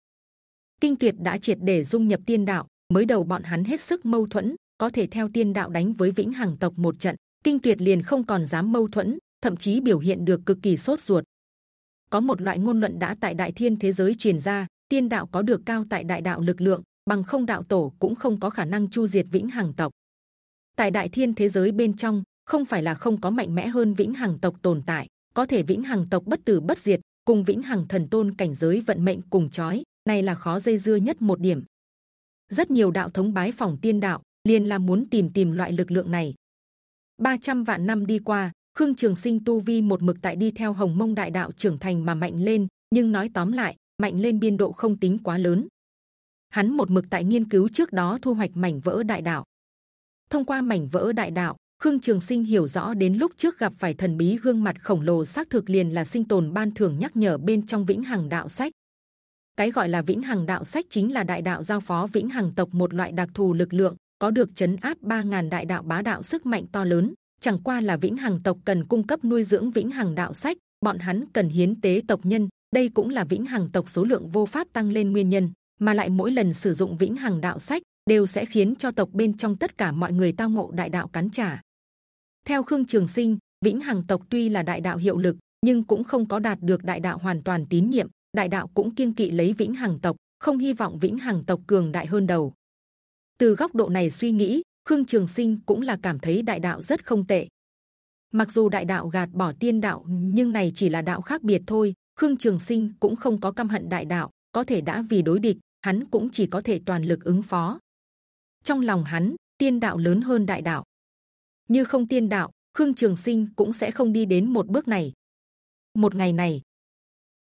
Kinh tuyệt đã triệt để dung nhập tiên đạo, mới đầu bọn hắn hết sức mâu thuẫn, có thể theo tiên đạo đánh với vĩnh hằng tộc một trận, kinh tuyệt liền không còn dám mâu thuẫn, thậm chí biểu hiện được cực kỳ sốt ruột. Có một loại ngôn luận đã tại đại thiên thế giới truyền ra, tiên đạo có được cao tại đại đạo lực lượng, bằng không đạo tổ cũng không có khả năng chu diệt vĩnh hằng tộc. Tại đại thiên thế giới bên trong, không phải là không có mạnh mẽ hơn vĩnh hằng tộc tồn tại, có thể vĩnh hằng tộc bất tử bất diệt, cùng vĩnh hằng thần tôn cảnh giới vận mệnh cùng chói, này là khó dây dưa nhất một điểm. Rất nhiều đạo thống bái phỏng tiên đạo, liền là muốn tìm tìm loại lực lượng này. 300 vạn năm đi qua, Khương Trường Sinh tu vi một mực tại đi theo Hồng Mông Đại Đạo trưởng thành mà mạnh lên, nhưng nói tóm lại, mạnh lên biên độ không tính quá lớn. Hắn một mực tại nghiên cứu trước đó thu hoạch mảnh vỡ đại đạo. Thông qua mảnh vỡ đại đạo, Khương Trường Sinh hiểu rõ đến lúc trước gặp phải thần bí gương mặt khổng lồ xác thực liền là sinh tồn ban thưởng nhắc nhở bên trong vĩnh hằng đạo sách. Cái gọi là vĩnh hằng đạo sách chính là đại đạo giao phó vĩnh hằng tộc một loại đặc thù lực lượng, có được chấn áp 3.000 đại đạo bá đạo sức mạnh to lớn. Chẳng qua là vĩnh hằng tộc cần cung cấp nuôi dưỡng vĩnh hằng đạo sách, bọn hắn cần hiến tế tộc nhân. Đây cũng là vĩnh hằng tộc số lượng vô pháp tăng lên nguyên nhân, mà lại mỗi lần sử dụng vĩnh hằng đạo sách đều sẽ khiến cho tộc bên trong tất cả mọi người tao ngộ đại đạo cắn trả. Theo Khương Trường Sinh, vĩnh hằng tộc tuy là đại đạo hiệu lực, nhưng cũng không có đạt được đại đạo hoàn toàn tín nhiệm. Đại đạo cũng kiên kỵ lấy vĩnh hằng tộc, không hy vọng vĩnh hằng tộc cường đại hơn đầu từ góc độ này suy nghĩ khương trường sinh cũng là cảm thấy đại đạo rất không tệ mặc dù đại đạo gạt bỏ tiên đạo nhưng này chỉ là đạo khác biệt thôi khương trường sinh cũng không có căm hận đại đạo, có thể đã vì đối địch, hắn cũng chỉ có thể toàn lực ứng phó. Trong lòng hắn, tiên đạo lớn hơn đại đạo. Như không tiên đạo, khương trường sinh cũng sẽ không đi đến một bước này. Một ngày này,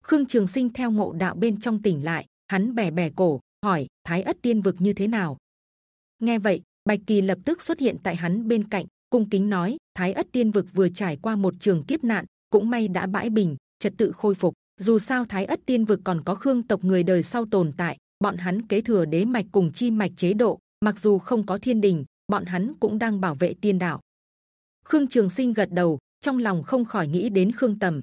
khương trường sinh theo ngộ đạo bên trong tỉnh lại, hắn bè bè cổ, hỏi, thái ất tiên vực như thế nào? Nghe vậy, bạch kỳ lập tức xuất hiện tại hắn bên cạnh, cung kính nói, thái ất tiên vực vừa trải qua một trường kiếp nạn, cũng may đã bãi bình, trật tự khôi phục dù sao thái ất tiên vực còn có khương tộc người đời sau tồn tại, bọn hắn kế thừa đế mạch cùng chi mạch chế độ, mặc dù không có thiên đình, bọn hắn cũng đang bảo vệ tiên đạo. Khương trường sinh gật đầu, trong lòng không khỏi nghĩ đến khương tầm.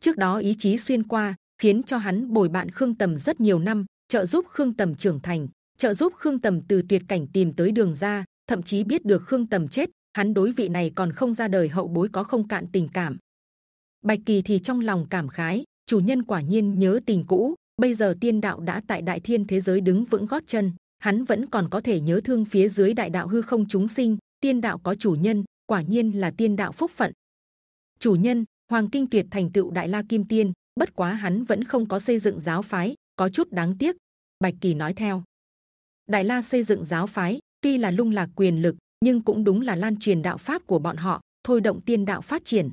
Trước đó ý chí xuyên qua, khiến cho hắn bồi bạn khương tầm rất nhiều năm, trợ giúp khương tầm trưởng thành, trợ giúp khương tầm từ tuyệt cảnh tìm tới đường ra, thậm chí biết được khương tầm chết, hắn đối vị này còn không ra đời, hậu bối có không cạn tình cảm. Bạch kỳ thì trong lòng cảm khái chủ nhân quả nhiên nhớ tình cũ bây giờ tiên đạo đã tại đại thiên thế giới đứng vững gót chân hắn vẫn còn có thể nhớ thương phía dưới đại đạo hư không chúng sinh tiên đạo có chủ nhân quả nhiên là tiên đạo phúc phận. Chủ nhân hoàng kinh tuyệt thành tựu đại la kim tiên bất quá hắn vẫn không có xây dựng giáo phái có chút đáng tiếc. Bạch kỳ nói theo. Đại La xây dựng giáo phái, tuy là lung lạc quyền lực, nhưng cũng đúng là lan truyền đạo pháp của bọn họ, thôi động tiên đạo phát triển.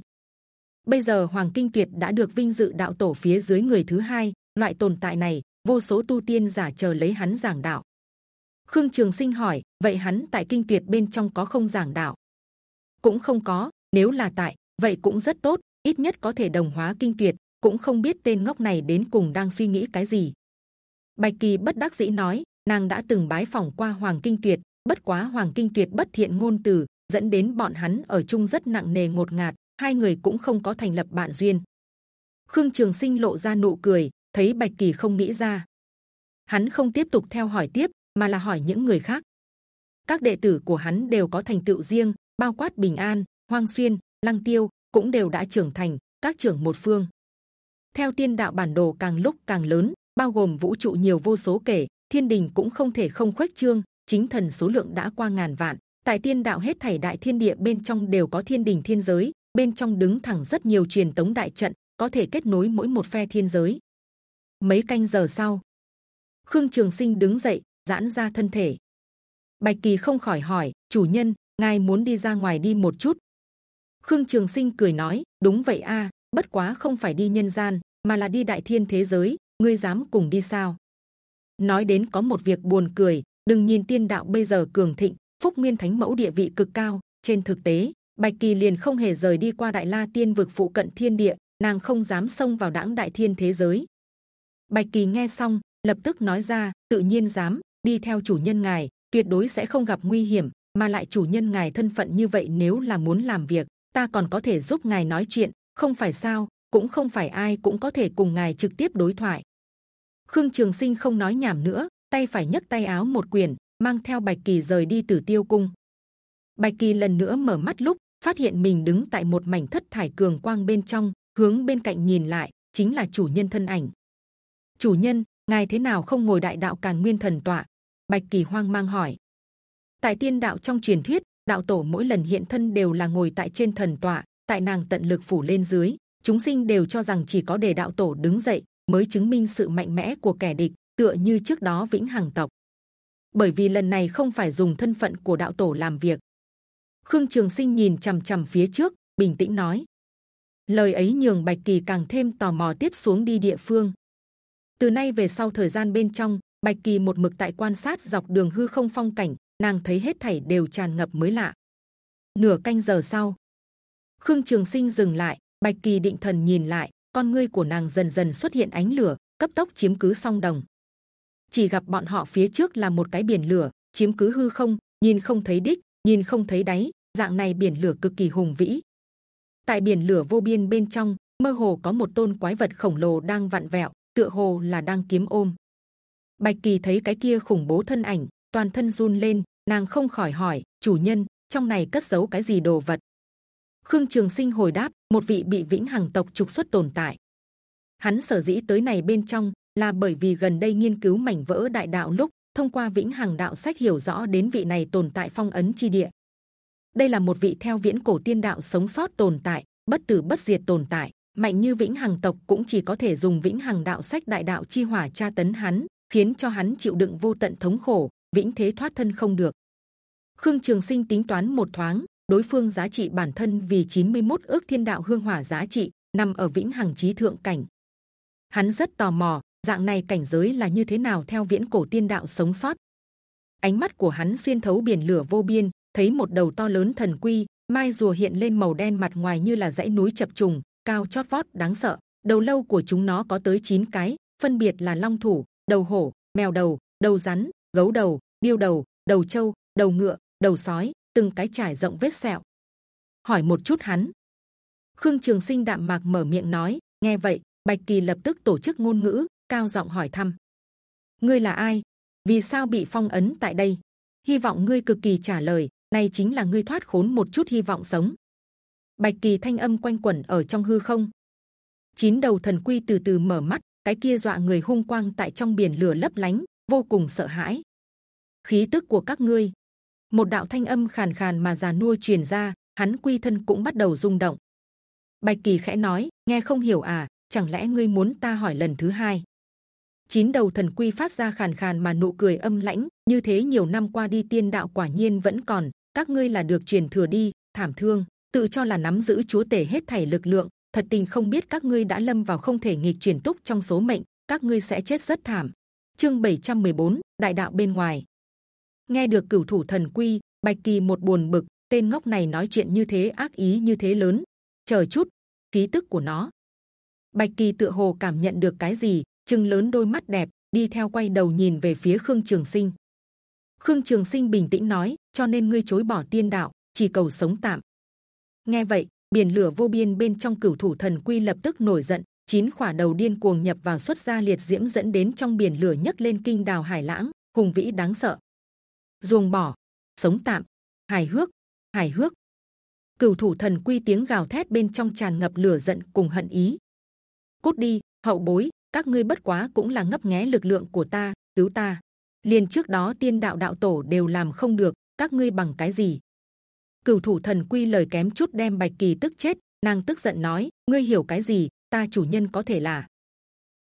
Bây giờ Hoàng Kinh Tuyệt đã được vinh dự đạo tổ phía dưới người thứ hai, loại tồn tại này, vô số tu tiên giả chờ lấy hắn giảng đạo. Khương Trường Sinh hỏi, vậy hắn tại Kinh Tuyệt bên trong có không giảng đạo? Cũng không có. Nếu là tại, vậy cũng rất tốt, ít nhất có thể đồng hóa Kinh Tuyệt. Cũng không biết tên ngốc này đến cùng đang suy nghĩ cái gì. Bạch Kỳ bất đắc dĩ nói, nàng đã từng bái phỏng qua Hoàng Kinh Tuyệt, bất quá Hoàng Kinh Tuyệt bất thiện ngôn từ, dẫn đến bọn hắn ở chung rất nặng nề ngột ngạt, hai người cũng không có thành lập bạn duyên. Khương Trường Sinh lộ ra nụ cười, thấy Bạch Kỳ không nghĩ ra, hắn không tiếp tục theo hỏi tiếp, mà là hỏi những người khác. Các đệ tử của hắn đều có thành tựu riêng, bao quát Bình An, Hoang Xuyên, Lăng Tiêu cũng đều đã trưởng thành, các trưởng một phương. Theo tiên đạo bản đồ càng lúc càng lớn, bao gồm vũ trụ nhiều vô số kể, thiên đình cũng không thể không khuếch trương chính thần số lượng đã qua ngàn vạn tại tiên đạo hết thảy đại thiên địa bên trong đều có thiên đình thiên giới bên trong đứng thẳng rất nhiều truyền tống đại trận, có thể kết nối mỗi một phe thiên giới. Mấy canh giờ sau, khương trường sinh đứng dậy, giãn ra thân thể. Bạch kỳ không khỏi hỏi, chủ nhân, ngài muốn đi ra ngoài đi một chút? Khương trường sinh cười nói, đúng vậy a, bất quá không phải đi nhân gian, mà là đi đại thiên thế giới, ngươi dám cùng đi sao? Nói đến có một việc buồn cười, đừng nhìn tiên đạo bây giờ cường thịnh, phúc nguyên thánh mẫu địa vị cực cao, trên thực tế bạch kỳ liền không hề rời đi qua đại la tiên vực phụ cận thiên địa, nàng không dám xông vào đãng đại thiên thế giới. Bạch kỳ nghe xong, lập tức nói ra, tự nhiên dám, đi theo chủ nhân ngài, tuyệt đối sẽ không gặp nguy hiểm, mà lại chủ nhân ngài thân phận như vậy nếu là muốn làm việc, ta còn có thể giúp ngài nói chuyện, không phải sao, cũng không phải ai cũng có thể cùng ngài trực tiếp đối thoại. Khương trường sinh không nói nhảm nữa, tay phải nhấc tay áo một quyền mang theo bạch kỳ rời đi tử tiêu cung. Bạch kỳ lần nữa mở mắt lúc phát hiện mình đứng tại một mảnh thất thải cường quang bên trong, hướng bên cạnh nhìn lại, chính là chủ nhân thân ảnh. Chủ nhân, ngài thế nào không ngồi đại đạo càn nguyên thần tọa? Bạch kỳ hoang mang hỏi. Tại tiên đạo trong truyền thuyết, đạo tổ mỗi lần hiện thân đều là ngồi tại trên thần tọa, tại nàng tận lực phủ lên dưới, chúng sinh đều cho rằng chỉ có để đạo tổ đứng dậy mới chứng minh sự mạnh mẽ của kẻ địch, tựa như trước đó vĩnh hằng tộc. Bởi vì lần này không phải dùng thân phận của đạo tổ làm việc khương trường sinh nhìn c h ầ m c h ầ m phía trước, bình tĩnh nói. Lời ấy nhường bạch kỳ càng thêm tò mò tiếp xuống đi địa phương. Từ nay về sau thời gian bên trong, bạch kỳ một mực tại quan sát dọc đường hư không phong cảnh, nàng thấy hết thảy đều tràn ngập mới lạ. Nửa canh giờ sau, khương trường sinh dừng lại, bạch kỳ định thần nhìn lại, con ngươi của nàng dần dần xuất hiện ánh lửa, cấp tốc chiếm cứ song đồng. Chỉ gặp bọn họ phía trước là một cái biển lửa, chiếm cứ hư không, nhìn không thấy đích, nhìn không thấy đáy dạng này biển lửa cực kỳ hùng vĩ. Tại biển lửa vô biên bên trong, mơ hồ có một tôn quái vật khổng lồ đang vặn vẹo, tựa hồ là đang kiếm ôm. Bạch kỳ thấy cái kia khủng bố thân ảnh, toàn thân run lên, nàng không khỏi hỏi, chủ nhân, trong này cất giấu cái gì đồ vật? Khương trường sinh hồi đáp, một vị bị vĩnh hằng tộc trục xuất tồn tại. Hắn sở dĩ tới này bên trong là bởi vì gần đây nghiên cứu mảnh vỡ đại đạo lúc, thông qua vĩnh hằng đạo sách hiểu rõ đến vị này tồn tại phong ấn chi địa. Đây là một vị theo viễn cổ tiên đạo sống sót tồn tại, bất tử bất diệt tồn tại, mạnh như vĩnh hằng tộc cũng chỉ có thể dùng vĩnh hằng đạo sách đại đạo chi hỏa tra tấn hắn, khiến cho hắn chịu đựng vô tận thống khổ, vĩnh thế thoát thân không được. Khương Trường Sinh tính toán một thoáng, đối phương giá trị bản thân vì 91 ước thiên đạo hương hỏa giá trị nằm ở vĩnh hằng trí thượng cảnh. Hắn rất tò mò, dạng này cảnh giới là như thế nào theo viễn cổ tiên đạo sống sót ánh mắt của hắn xuyên thấu biển lửa vô biên thấy một đầu to lớn thần quy, mai rùa hiện lên màu đen mặt ngoài như là dãy núi chập trùng, cao chót vót đáng sợ. Đầu lâu của chúng nó có tới 9 cái, phân biệt là long thủ, đầu hổ, mèo đầu đầu rắn, gấu đầu, điêu đầu đầu trâu, đầu ngựa, đầu sói, từng cái trải rộng vết sẹo. Hỏi một chút hắn. Khương trường sinh đạm mạc mở miệng nói, nghe vậy, bạch kỳ lập tức tổ chức ngôn ngữ, cao giọng hỏi thăm. Ngươi là ai? Vì sao bị phong ấn tại đây? Hy vọng ngươi cực kỳ trả lời này chính là ngươi thoát khốn một chút hy vọng sống. Bạch kỳ thanh âm quanh quẩn ở trong hư không. Chín đầu thần quy từ từ mở mắt, cái kia dọa người hung quang tại trong biển lửa lấp lánh, vô cùng sợ hãi. Khí tức của các ngươi. Một đạo thanh âm khàn khàn mà già nua truyền ra, hắn quy thân cũng bắt đầu rung động. Bạch kỳ khẽ nói, nghe không hiểu à chẳng lẽ ngươi muốn ta hỏi lần thứ hai? Chín đầu thần quy phát ra khàn khàn mà nụ cười âm lãnh như thế nhiều năm qua đi tiên đạo quả nhiên vẫn còn các ngươi là được truyền thừa đi thảm thương tự cho là nắm giữ chúa tể hết thảy lực lượng thật tình không biết các ngươi đã lâm vào không thể nghịch chuyển túc trong số mệnh các ngươi sẽ chết rất thảm. Chương 714, đại đạo bên ngoài. Nghe được cửu thủ thần quy bạch kỳ một buồn bực tên ngốc này nói chuyện như thế ác ý như thế lớn. Chờ chút ký tức của nó. Bạch kỳ tựa hồ cảm nhận được cái gì trừng lớn đôi mắt đẹp, đi theo quay đầu nhìn về phía khương trường sinh. Khương trường sinh bình tĩnh nói, cho nên ngươi chối bỏ tiên đạo, chỉ cầu sống tạm. Nghe vậy, biển lửa vô biên bên trong cửu thủ thần quy lập tức nổi giận, chín khỏa đầu điên cuồng nhập vào xuất ra liệt diễm dẫn đến trong biển lửa nhấc lên kinh đào hải lãng, hùng vĩ đáng sợ. Ruồng bỏ, sống tạm, hài hước hài hước. Cửu thủ thần quy tiếng gào thét bên trong tràn ngập lửa giận cùng hận ý. Cút đi, hậu bối các ngươi bất quá cũng là ngấp nghé lực lượng của ta, cứu ta. Liền trước đó tiên đạo đạo tổ đều làm không được, các ngươi bằng cái gì? Cửu thủ thần quy lời kém chút đem bạch kỳ tức chết, nàng tức giận nói, ngươi hiểu cái gì, ta chủ nhân có thể là.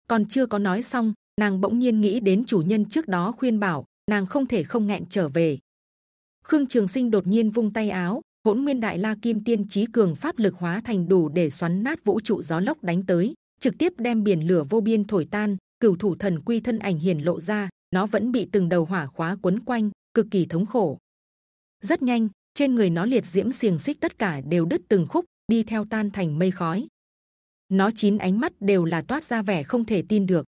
Còn chưa có nói xong, nàng bỗng nhiên nghĩ đến chủ nhân trước đó khuyên bảo, nàng không thể không nghẹn trở về. Khương trường sinh đột nhiên vung tay áo, hỗn nguyên đại la kim tiên trí cường pháp lực hóa thành đủ để xoắn nát vũ trụ gió lốc đánh tới trực tiếp đem biển lửa vô biên thổi tan, cửu thủ thần quy thân ảnh hiển lộ ra, nó vẫn bị từng đầu hỏa khóa quấn quanh, cực kỳ thống khổ. Rất nhanh, trên người nó liệt diễm xiềng xích tất cả đều đứt từng khúc, đi theo tan thành mây khói. Nó chín ánh mắt đều là toát ra vẻ không thể tin được.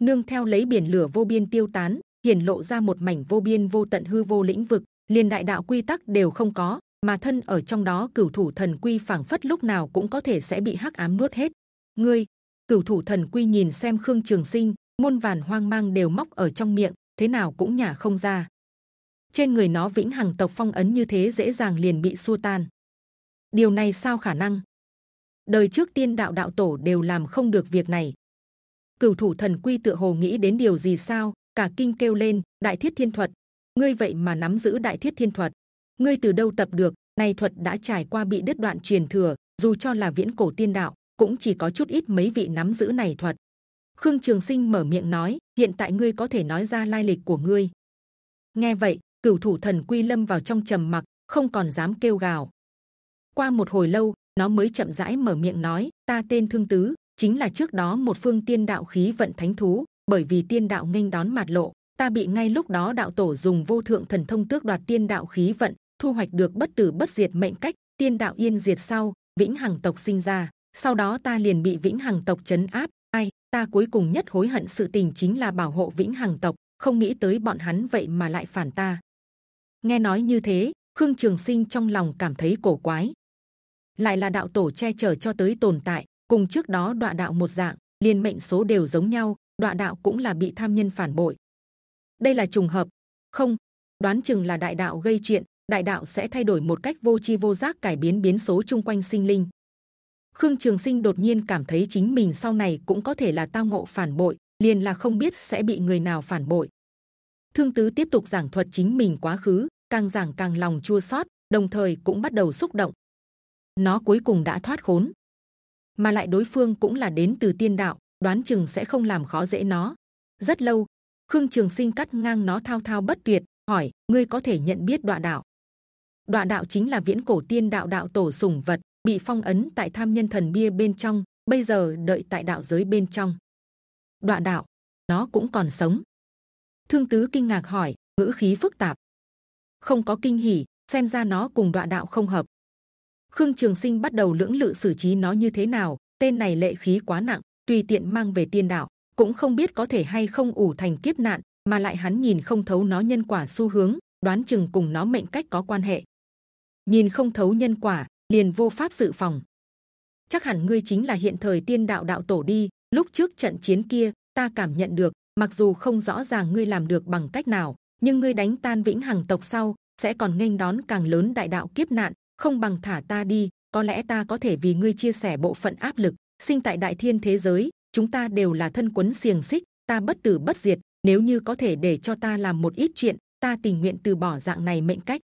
Nương theo lấy biển lửa vô biên tiêu tán, hiển lộ ra một mảnh vô biên vô tận hư vô lĩnh vực, liền đại đạo quy tắc đều không có, mà thân ở trong đó cửu thủ thần quy phảng phất lúc nào cũng có thể sẽ bị hắc ám nuốt hết ngươi, cửu thủ thần quy nhìn xem khương trường sinh, muôn vàn hoang mang đều móc ở trong miệng, thế nào cũng nhả không ra. Trên người nó vĩnh hằng tộc phong ấn như thế dễ dàng liền bị xua tan. Điều này sao khả năng? Đời trước tiên đạo đạo tổ đều làm không được việc này. Cửu thủ thần quy tựa hồ nghĩ đến điều gì sao? Cả kinh kêu lên, đại thiết thiên thuật. Ngươi vậy mà nắm giữ đại thiết thiên thuật. Ngươi từ đâu tập được? Này thuật đã trải qua bị đứt đoạn truyền thừa, dù cho là viễn cổ tiên đạo cũng chỉ có chút ít mấy vị nắm giữ này thuật. Khương trường sinh mở miệng nói, hiện tại ngươi có thể nói ra lai lịch của ngươi. Nghe vậy, cửu thủ thần quy lâm vào trong trầm mặc, không còn dám kêu gào. Qua một hồi lâu, nó mới chậm rãi mở miệng nói, ta tên thương tứ, chính là trước đó một phương tiên đạo khí vận thánh thú, bởi vì tiên đạo nghênh đón mạt lộ, ta bị ngay lúc đó đạo tổ dùng vô thượng thần thông tước đoạt tiên đạo khí vận, thu hoạch được bất tử bất diệt mệnh cách, tiên đạo yên diệt sau, vĩnh hằng tộc sinh ra sau đó ta liền bị vĩnh hằng tộc chấn áp. Ai, ta cuối cùng nhất hối hận sự tình chính là bảo hộ vĩnh hằng tộc, không nghĩ tới bọn hắn vậy mà lại phản ta. Nghe nói như thế, khương trường sinh trong lòng cảm thấy cổ quái. Lại là đạo tổ che chở cho tới tồn tại, cùng trước đó đoạn đạo một dạng liên mệnh số đều giống nhau đoạn đạo cũng là bị tham nhân phản bội. Đây là trùng hợp. Không, đoán chừng là đại đạo gây chuyện, đại đạo sẽ thay đổi một cách vô chi vô giác cải biến biến số chung quanh sinh linh khương trường sinh đột nhiên cảm thấy chính mình sau này cũng có thể là tao ngộ phản bội, liền là không biết sẽ bị người nào phản bội. Thương tứ tiếp tục giảng thuật chính mình quá khứ, càng giảng càng lòng chua xót, đồng thời cũng bắt đầu xúc động. Nó cuối cùng đã thoát khốn. Mà lại đối phương cũng là đến từ tiên đạo, đoán chừng sẽ không làm khó dễ nó. Rất lâu, khương trường sinh cắt ngang nó thao thao bất tuyệt, hỏi, ngươi có thể nhận biết đoạn đạo? Đoạn đạo chính là viễn cổ tiên đạo đạo tổ sủng vật bị phong ấn tại tham nhân thần bia bên trong, bây giờ đợi tại đạo giới bên trong. Đoạn đạo, nó cũng còn sống. Thương tứ kinh ngạc hỏi, ngữ khí phức tạp. Không có kinh hỉ, xem ra nó cùng đoạn đạo không hợp. Khương trường sinh bắt đầu lưỡng lự xử trí nó như thế nào, tên này lệ khí quá nặng, tùy tiện mang về tiên đạo, cũng không biết có thể hay không ủ thành kiếp nạn, mà lại hắn nhìn không thấu nó nhân quả xu hướng, đoán chừng cùng nó mệnh cách có quan hệ. Nhìn không thấu nhân quả liền vô pháp dự phòng. Chắc hẳn ngươi chính là hiện thời tiên đạo đạo tổ đi, lúc trước trận chiến kia, ta cảm nhận được, mặc dù không rõ ràng ngươi làm được bằng cách nào, nhưng ngươi đánh tan vĩnh hằng tộc sau, sẽ còn nghênh đón càng lớn đại đạo kiếp nạn, không bằng thả ta đi, có lẽ ta có thể vì ngươi chia sẻ bộ phận áp lực, sinh tại đại thiên thế giới, chúng ta đều là thân quấn xiềng xích, ta bất tử bất diệt, nếu như có thể để cho ta làm một ít chuyện, ta tình nguyện từ bỏ dạng này mệnh cách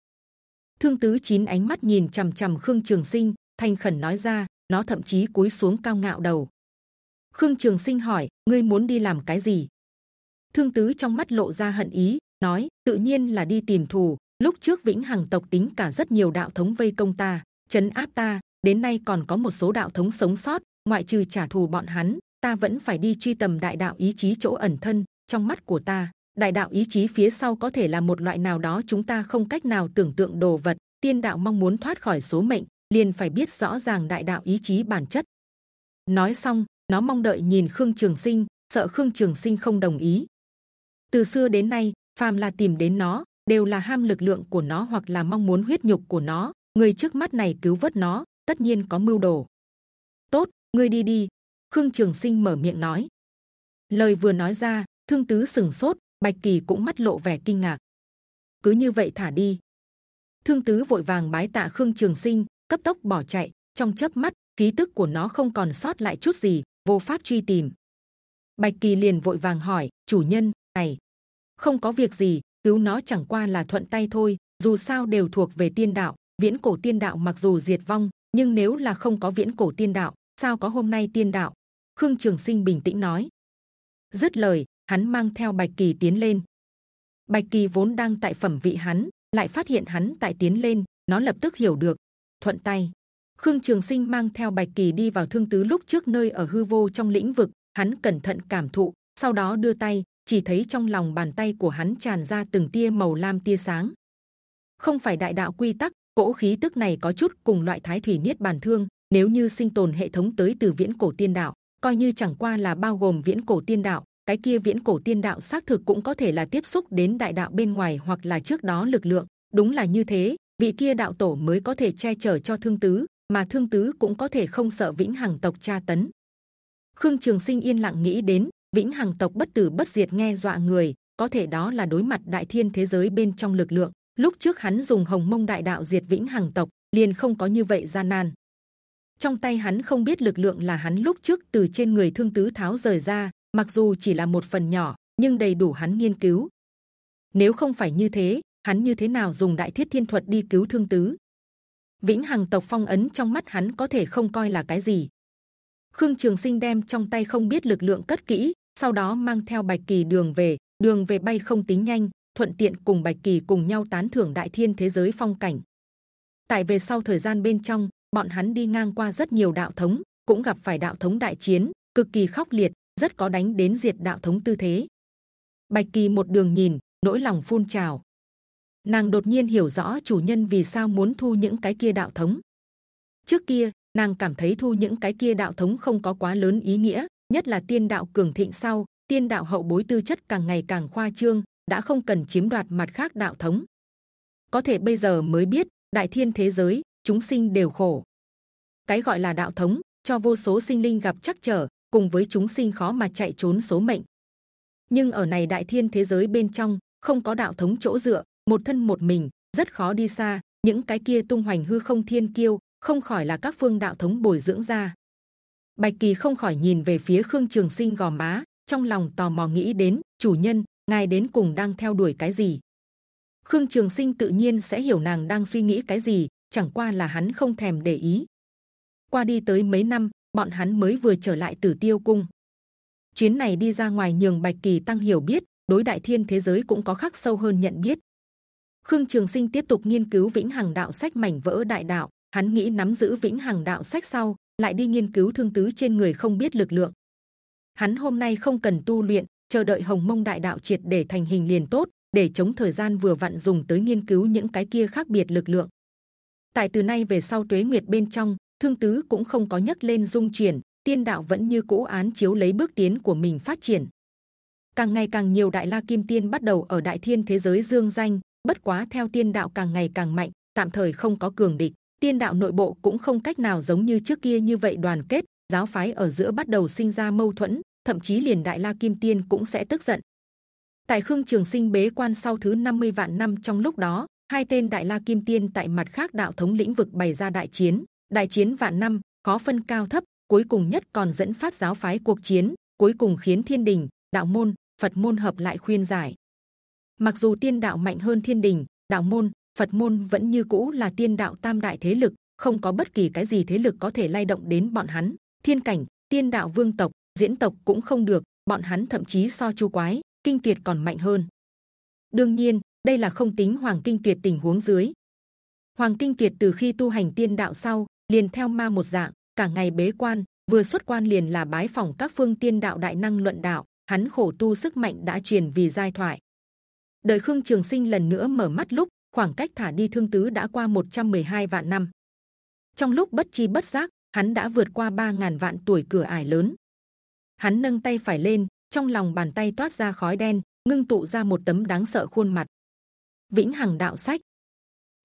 thương tứ chín ánh mắt nhìn c h ầ m c h ầ m khương trường sinh thanh khẩn nói ra, nó thậm chí cúi xuống cao ngạo đầu. Khương trường sinh hỏi, ngươi muốn đi làm cái gì? Thương tứ trong mắt lộ ra hận ý, nói, tự nhiên là đi tìm thù. Lúc trước vĩnh hằng tộc tính cả rất nhiều đạo thống vây công ta, chấn áp ta, đến nay còn có một số đạo thống sống sót, ngoại trừ trả thù bọn hắn, ta vẫn phải đi truy tầm đại đạo ý chí chỗ ẩn thân trong mắt của ta đại đạo ý chí phía sau có thể là một loại nào đó chúng ta không cách nào tưởng tượng đồ vật. Tiên đạo mong muốn thoát khỏi số mệnh, liền phải biết rõ ràng đại đạo ý chí bản chất. Nói xong, nó mong đợi nhìn khương trường sinh, sợ khương trường sinh không đồng ý. Từ xưa đến nay, phàm là tìm đến nó, đều là ham lực lượng của nó hoặc là mong muốn huyết nhục của nó. Người trước mắt này cứu vớt nó, tất nhiên có mưu đồ. Tốt, ngươi đi đi. Khương trường sinh mở miệng nói. Lời vừa nói ra, thương tứ sừng sốt bạch kỳ cũng mắt lộ vẻ kinh ngạc cứ như vậy thả đi thương tứ vội vàng bái tạ khương trường sinh cấp tốc bỏ chạy trong chớp mắt ký tức của nó không còn sót lại chút gì vô pháp truy tìm bạch kỳ liền vội vàng hỏi chủ nhân này không có việc gì cứu nó chẳng qua là thuận tay thôi dù sao đều thuộc về tiên đạo. Viễn cổ tiên đạo mặc dù diệt vong, nhưng nếu là không có viễn cổ tiên đạo, sao có hôm nay tiên đạo? Khương Trường Sinh bình tĩnh nói. Dứt lời, hắn mang theo Bạch Kỳ tiến lên. Bạch Kỳ vốn đang tại phẩm vị hắn, lại phát hiện hắn tại tiến lên, nó lập tức hiểu được, thuận tay. Khương Trường Sinh mang theo Bạch Kỳ đi vào thương tứ lúc trước nơi ở hư vô trong lĩnh vực, hắn cẩn thận cảm thụ, sau đó đưa tay, chỉ thấy trong lòng bàn tay của hắn tràn ra từng tia màu lam tia sáng. Không phải đại đạo quy tắc, cỗ khí tức này có chút cùng loại thái thủy niết bàn thương. Nếu như sinh tồn hệ thống tới từ viễn cổ tiên đạo, coi như chẳng qua là bao gồm viễn cổ tiên đạo, cái kia viễn cổ tiên đạo xác thực cũng có thể là tiếp xúc đến đại đạo bên ngoài hoặc là trước đó lực lượng. Đúng là như thế, vị kia đạo tổ mới có thể che chở cho thương tứ, mà thương tứ cũng có thể không sợ vĩnh hằng tộc tra tấn. Khương Trường Sinh yên lặng nghĩ đến vĩnh hằng tộc bất tử bất diệt nghe dọa người, có thể đó là đối mặt đại thiên thế giới bên trong lực lượng. Lúc trước hắn dùng hồng mông đại đạo diệt vĩnh hằng tộc, liền không có như vậy gian nan. Trong tay hắn không biết lực lượng là hắn lúc trước từ trên người thương tứ tháo rời ra, mặc dù chỉ là một phần nhỏ, nhưng đầy đủ hắn nghiên cứu. Nếu không phải như thế, hắn như thế nào dùng đại thiết thiên thuật đi cứu thương tứ? Vĩnh hằng tộc phong ấn trong mắt hắn có thể không coi là cái gì. Khương Trường Sinh đem trong tay không biết lực lượng cất kỹ, sau đó mang theo Bạch Kỳ đường về. Đường về bay không tính nhanh, thuận tiện cùng Bạch Kỳ cùng nhau tán thưởng đại thiên thế giới phong cảnh. Tại về sau thời gian bên trong, bọn hắn đi ngang qua rất nhiều đạo thống, cũng gặp phải đạo thống đại chiến, cực kỳ khốc liệt, rất có đánh đến diệt đạo thống tư thế. Bạch Kỳ một đường nhìn, nỗi lòng phun trào. Nàng đột nhiên hiểu rõ chủ nhân vì sao muốn thu những cái kia đạo thống. Trước kia, nàng cảm thấy thu những cái kia đạo thống không có quá lớn ý nghĩa, nhất là tiên đạo cường thịnh sau, tiên đạo hậu bối tư chất càng ngày càng khoa trương, đã không cần chiếm đoạt mặt khác đạo thống. Có thể bây giờ mới biết, đại thiên thế giới chúng sinh đều khổ. Cái gọi là đạo thống, cho vô số sinh linh gặp chắc trở, cùng với chúng sinh khó mà chạy trốn số mệnh. Nhưng ở này đại thiên thế giới bên trong, không có đạo thống chỗ dựa, một thân một mình, rất khó đi xa. Những cái kia tung hoành hư không thiên kiêu, không khỏi là các phương đạo thống bồi dưỡng ra. Bạch kỳ không khỏi nhìn về phía Khương Trường Sinh gò má, trong lòng tò mò nghĩ đến chủ nhân, ngài đến cùng đang theo đuổi cái gì? Khương Trường Sinh tự nhiên sẽ hiểu nàng đang suy nghĩ cái gì, chẳng qua là hắn không thèm để ý. Qua đi tới mấy năm, bọn hắn mới vừa trở lại Tử Tiêu Cung. Chuyến này đi ra ngoài nhường Bạch Kỳ tăng hiểu biết, đối đại thiên thế giới cũng có khắc sâu hơn nhận biết. Khương Trường Sinh tiếp tục nghiên cứu vĩnh hằng đạo sách mảnh vỡ đại đạo, hắn nghĩ nắm giữ vĩnh hằng đạo sách sau, lại đi nghiên cứu thương tứ trên người không biết lực lượng. Hắn hôm nay không cần tu luyện, chờ đợi Hồng Mông Đại Đạo triệt để thành hình liền tốt, để chống thời gian vừa vặn dùng tới nghiên cứu những cái kia khác biệt lực lượng. Tại từ nay về sau tuế nguyệt bên trong, thương tứ cũng không có nhấc lên dung chuyển, tiên đạo vẫn như cũ án chiếu lấy bước tiến của mình phát triển. Càng ngày càng nhiều đại la kim tiên bắt đầu ở đại thiên thế giới dương danh, bất quá theo tiên đạo càng ngày càng mạnh, tạm thời không có cường địch. Tiên đạo nội bộ cũng không cách nào giống như trước kia như vậy đoàn kết giáo phái ở giữa bắt đầu sinh ra mâu thuẫn thậm chí liền đại la kim tiên cũng sẽ tức giận. Tại khương trường sinh bế quan sau thứ 50 vạn năm trong lúc đó hai tên đại la kim tiên tại mặt khác đạo thống lĩnh vực bày ra đại chiến đại chiến vạn năm khó phân cao thấp cuối cùng nhất còn dẫn phát giáo phái cuộc chiến cuối cùng khiến thiên đình đạo môn phật môn hợp lại khuyên giải mặc dù tiên đạo mạnh hơn thiên đình đạo môn Phật môn vẫn như cũ là tiên đạo tam đại thế lực, không có bất kỳ cái gì thế lực có thể lay động đến bọn hắn. Thiên cảnh, tiên đạo vương tộc, diễn tộc cũng không được, bọn hắn thậm chí so chu quái, kinh tuyệt còn mạnh hơn. đương nhiên, đây là không tính hoàng kinh tuyệt tình huống dưới. Hoàng kinh tuyệt từ khi tu hành tiên đạo sau, liền theo ma một dạng, cả ngày bế quan, vừa xuất quan liền là bái phỏng các phương tiên đạo đại năng luận đạo. Hắn khổ tu sức mạnh đã truyền vì giai thoại. Đời Khương Trường Sinh lần nữa mở mắt lúc khoảng cách thả đi thương tứ đã qua 112 vạn năm. Trong lúc bất chi bất giác, hắn đã vượt qua 3.000 vạn tuổi cửa ải lớn. Hắn nâng tay phải lên, trong lòng bàn tay toát ra khói đen, ngưng tụ ra một tấm đáng sợ khuôn mặt. Vĩnh Hằng Đạo Sách.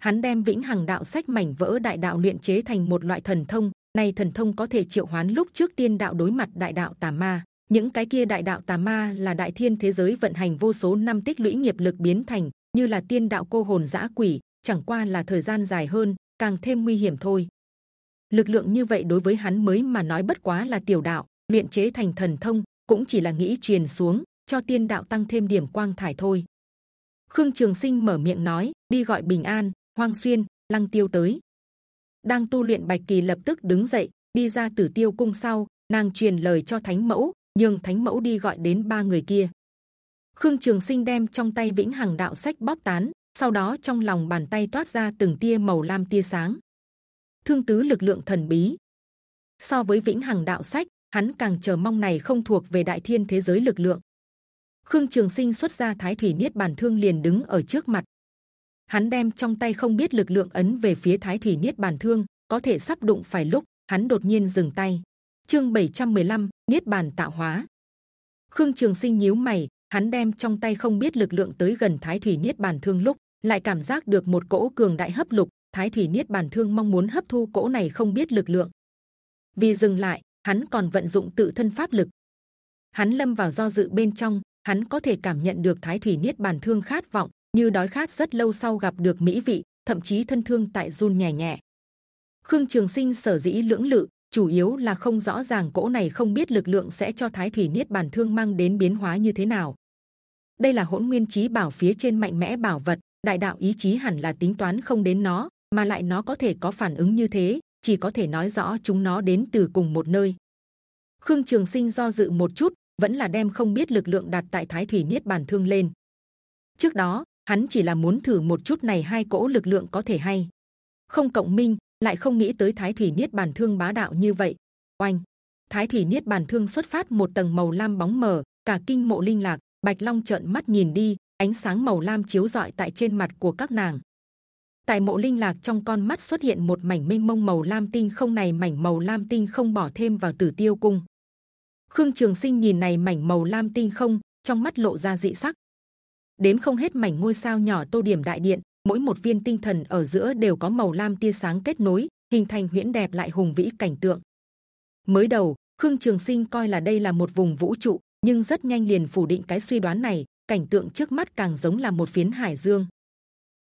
Hắn đem Vĩnh Hằng Đạo Sách mảnh vỡ đại đạo luyện chế thành một loại thần thông. Này thần thông có thể triệu hoán lúc trước tiên đạo đối mặt đại đạo tà ma. Những cái kia đại đạo tà ma là đại thiên thế giới vận hành vô số năm tích lũy nghiệp lực biến thành, như là tiên đạo cô hồn dã quỷ, chẳng qua là thời gian dài hơn, càng thêm nguy hiểm thôi. Lực lượng như vậy đối với hắn mới mà nói bất quá là tiểu đạo, luyện chế thành thần thông cũng chỉ là nghĩ truyền xuống cho tiên đạo tăng thêm điểm quang thải thôi. Khương Trường Sinh mở miệng nói, đi gọi Bình An, Hoang Xuyên, Lăng Tiêu tới. Đang tu luyện Bạch Kỳ lập tức đứng dậy, đi ra Tử Tiêu cung sau, nàng truyền lời cho Thánh Mẫu, nhường Thánh Mẫu đi gọi đến ba người kia. Khương Trường Sinh đem trong tay Vĩnh Hằng Đạo Sách bóp tán, sau đó trong lòng bàn tay toát ra từng tia màu lam tia sáng. Thương tứ lực lượng thần bí. So với Vĩnh Hằng Đạo Sách, hắn càng chờ mong này không thuộc về Đại Thiên thế giới lực lượng. Khương Trường Sinh xuất ra Thái Thủy Niết Bàn Thương liền đứng ở trước mặt. Hắn đem trong tay không biết lực lượng ấn về phía Thái Thủy Niết Bàn Thương, có thể sắp đụng phải lúc hắn đột nhiên dừng tay. Chương 715, Niết Bàn tạo hóa. Khương Trường Sinh nhíu mày, hắn đem trong tay không biết lực lượng tới gần Thái Thủy Niết Bàn Thương lúc lại cảm giác được một cỗ cường đại hấp lục. Thái Thủy Niết Bàn Thương mong muốn hấp thu cỗ này không biết lực lượng. Vì dừng lại, hắn còn vận dụng tự thân pháp lực. Hắn lâm vào do dự bên trong, hắn có thể cảm nhận được Thái Thủy Niết Bàn Thương khát vọng, như đói khát rất lâu sau gặp được mỹ vị, thậm chí thân thương tại run nhẹ nhẹ. Khương Trường Sinh sở dĩ lưỡng lự, chủ yếu là không rõ ràng cỗ này không biết lực lượng sẽ cho Thái Thủy Niết Bàn Thương mang đến biến hóa như thế nào. Đây là hỗn nguyên trí bảo phía trên mạnh mẽ bảo vật, đại đạo ý chí hẳn là tính toán không đến nó, mà lại nó có thể có phản ứng như thế, chỉ có thể nói rõ chúng nó đến từ cùng một nơi. Khương Trường Sinh do dự một chút, vẫn là đem không biết lực lượng đặt tại Thái Thủy Niết Bàn Thương lên. Trước đó, hắn chỉ là muốn thử một chút này hai cỗ lực lượng có thể hay không cộng minh, lại không nghĩ tới Thái Thủy Niết Bàn Thương bá đạo như vậy. Oanh! Thái Thủy Niết Bàn Thương xuất phát một tầng màu lam bóng mờ, cả kinh mộ linh lạc, Bạch Long trợn mắt nhìn đi, ánh sáng màu lam chiếu rọi tại trên mặt của các nàng. Tại mộ linh lạc trong con mắt xuất hiện một mảnh mênh mông màu lam tinh không này mảnh màu lam tinh không bỏ thêm vào tử tiêu cung. Khương Trường Sinh nhìn này mảnh màu lam tinh không, trong mắt lộ ra dị sắc. Đếm không hết mảnh ngôi sao nhỏ tô điểm đại điện, mỗi một viên tinh thần ở giữa đều có màu lam tia sáng kết nối, hình thành huyễn đẹp lại hùng vĩ cảnh tượng. Mới đầu, Khương Trường Sinh coi là đây là một vùng vũ trụ, nhưng rất nhanh liền phủ định cái suy đoán này. Cảnh tượng trước mắt càng giống là một phiến hải dương.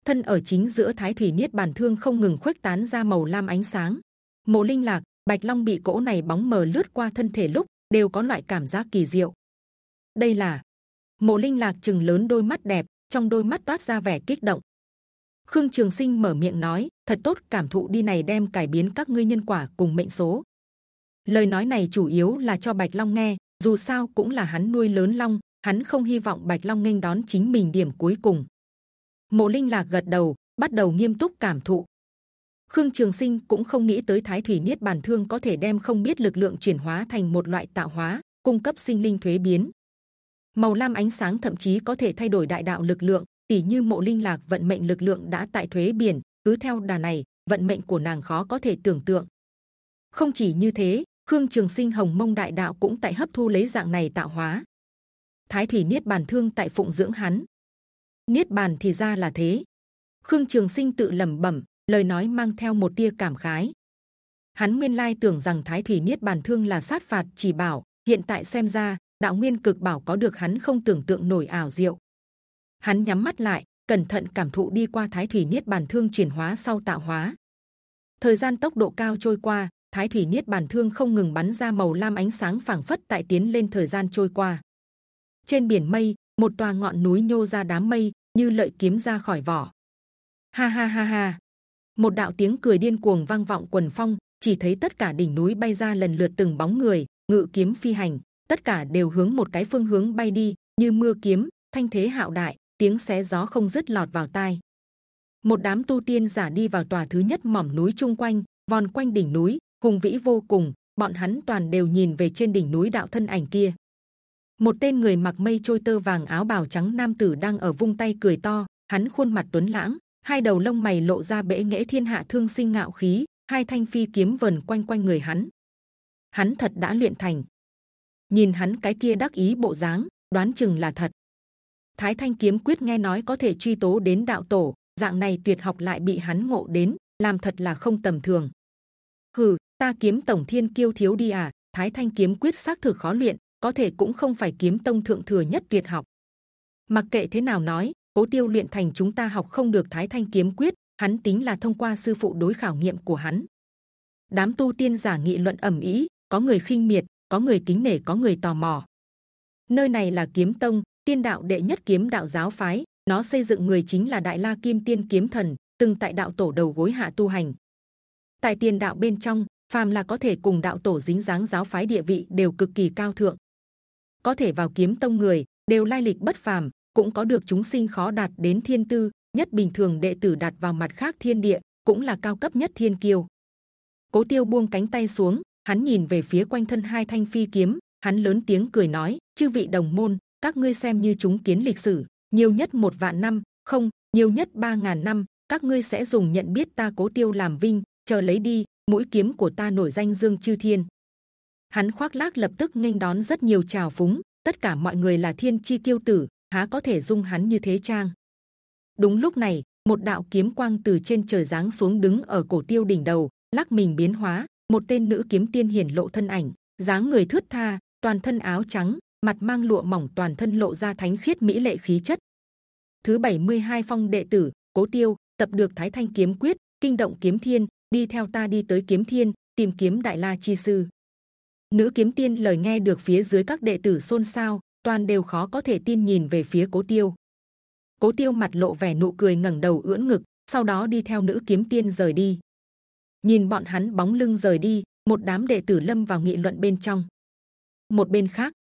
Thân ở chính giữa Thái Thủy Niết Bàn Thương không ngừng khuếch tán ra màu lam ánh sáng. Mộ Linh Lạc, Bạch Long bị cỗ này bóng mờ lướt qua thân thể lúc đều có loại cảm giác kỳ diệu. Đây là Mộ Linh Lạc chừng lớn đôi mắt đẹp, trong đôi mắt toát ra vẻ kích động. Khương Trường Sinh mở miệng nói, thật tốt cảm thụ đi này đem cải biến các ngươi nhân quả cùng mệnh số. Lời nói này chủ yếu là cho Bạch Long nghe, dù sao cũng là hắn nuôi lớn Long, hắn không hy vọng Bạch Long nghênh đón chính mình điểm cuối cùng. Mộ Linh Lạc gật đầu, bắt đầu nghiêm túc cảm thụ. Khương Trường Sinh cũng không nghĩ tới Thái Thủy Niết Bàn Thương có thể đem không biết lực lượng chuyển hóa thành một loại tạo hóa, cung cấp sinh linh thuế biến. Màu lam ánh sáng thậm chí có thể thay đổi đại đạo lực lượng, tỷ như Mộ Linh Lạc vận mệnh lực lượng đã tại thuế biển, cứ theo đà này, vận mệnh của nàng khó có thể tưởng tượng. Không chỉ như thế, Khương Trường Sinh Hồng Mông Đại Đạo cũng tại hấp thu lấy dạng này tạo hóa. Thái Thủy Niết Bàn Thương tại phụng dưỡng hắn. Niết Bàn thì ra là thế. Khương Trường Sinh tự lẩm bẩm, lời nói mang theo một tia cảm khái. Hắn nguyên lai tưởng rằng Thái Thủy Niết Bàn Thương là sát phạt chỉ bảo, hiện tại xem ra đạo nguyên cực bảo có được hắn không tưởng tượng nổi ảo diệu. Hắn nhắm mắt lại, cẩn thận cảm thụ đi qua Thái Thủy Niết Bàn Thương chuyển hóa sau tạo hóa. Thời gian tốc độ cao trôi qua, Thái Thủy Niết Bàn Thương không ngừng bắn ra màu lam ánh sáng phảng phất tại tiến lên thời gian trôi qua. Trên biển mây, một tòa ngọn núi nhô ra đám mây, như lợi kiếm ra khỏi vỏ. Ha ha ha ha! Một đạo tiếng cười điên cuồng vang vọng quần phong, chỉ thấy tất cả đỉnh núi bay ra lần lượt từng bóng người, ngự kiếm phi hành, tất cả đều hướng một cái phương hướng bay đi, như mưa kiếm, thanh thế hạo đại, tiếng xé gió không dứt lọt vào tai. Một đám tu tiên giả đi vào tòa thứ nhất mỏm núi chung quanh, vòn quanh đỉnh núi, hùng vĩ vô cùng. Bọn hắn toàn đều nhìn về trên đỉnh núi đạo thân ảnh kia. Một tên người mặc mây trôi tơ vàng áo bào trắng nam tử đang ở vung tay cười to, hắn khuôn mặt tuấn lãng, hai đầu lông mày lộ ra bẽ nghẽ thiên hạ thương sinh ngạo khí, hai thanh phi kiếm vần quanh quanh người hắn. Hắn thật đã luyện thành. Nhìn hắn cái kia đắc ý bộ dáng, đoán chừng là thật. Thái Thanh kiếm quyết nghe nói có thể truy tố đến đạo tổ, dạng này tuyệt học lại bị hắn ngộ đến, làm thật là không tầm thường. Hừ, ta kiếm tổng thiên kiêu thiếu đi à? Thái Thanh kiếm quyết xác thực khó luyện, có thể cũng không phải kiếm tông thượng thừa nhất tuyệt học. Mặc kệ thế nào nói, cố tiêu luyện thành chúng ta học không được Thái Thanh kiếm quyết, hắn tính là thông qua sư phụ đối khảo nghiệm của hắn. Đám tu tiên giả nghị luận ẩm ý, có người khinh miệt, có người kính nể, có người tò mò. Nơi này là kiếm tông, tiên đạo đệ nhất kiếm đạo giáo phái, nó xây dựng người chính là đại la kim tiên kiếm thần từng tại đạo tổ đầu gối hạ tu hành. Tại tiền đạo bên trong phàm là có thể cùng đạo tổ dính dáng giáo phái địa vị đều cực kỳ cao thượng. Có thể vào kiếm tông người đều lai lịch bất phàm cũng có được chúng sinh khó đạt đến thiên tư nhất bình thường đệ tử đạt vào mặt khác thiên địa cũng là cao cấp nhất thiên kiêu. Cố tiêu buông cánh tay xuống hắn nhìn về phía quanh thân hai thanh phi kiếm, hắn lớn tiếng cười nói, chư vị đồng môn, các ngươi xem như chúng kiến lịch sử, nhiều nhất một vạn năm, không, nhiều nhất ba ngàn năm, các ngươi sẽ dùng nhận biết ta cố tiêu làm vinh, chờ lấy đi, mũi kiếm của ta nổi danh dương chư thiên. Hắn khoác lác lập tức nghênh đón rất nhiều chào phúng, tất cả mọi người là thiên chi tiêu tử, há có thể dung hắn như thế trang đúng lúc này, một đạo kiếm quang từ trên trời giáng xuống đứng ở cổ tiêu đỉnh đầu, lắc mình biến hóa một tên nữ kiếm tiên hiển lộ thân ảnh, dáng người thướt tha, toàn thân áo trắng, mặt mang lụa mỏng toàn thân lộ ra thánh khiết mỹ lệ khí chất. Thứ 72 phong đệ tử, cố tiêu, tập được thái thanh kiếm quyết, kinh động kiếm thiên, đi theo ta đi tới kiếm thiên, tìm kiếm đại la chi sư. Nữ kiếm tiên lời nghe được phía dưới các đệ tử xôn xao, toàn đều khó có thể tin nhìn về phía cố tiêu. Cố tiêu mặt lộ vẻ nụ cười ngẩng đầu ưỡn ngực, sau đó đi theo nữ kiếm tiên rời đi nhìn bọn hắn bóng lưng rời đi, một đám đệ tử lâm vào nghị luận bên trong. Một bên khác,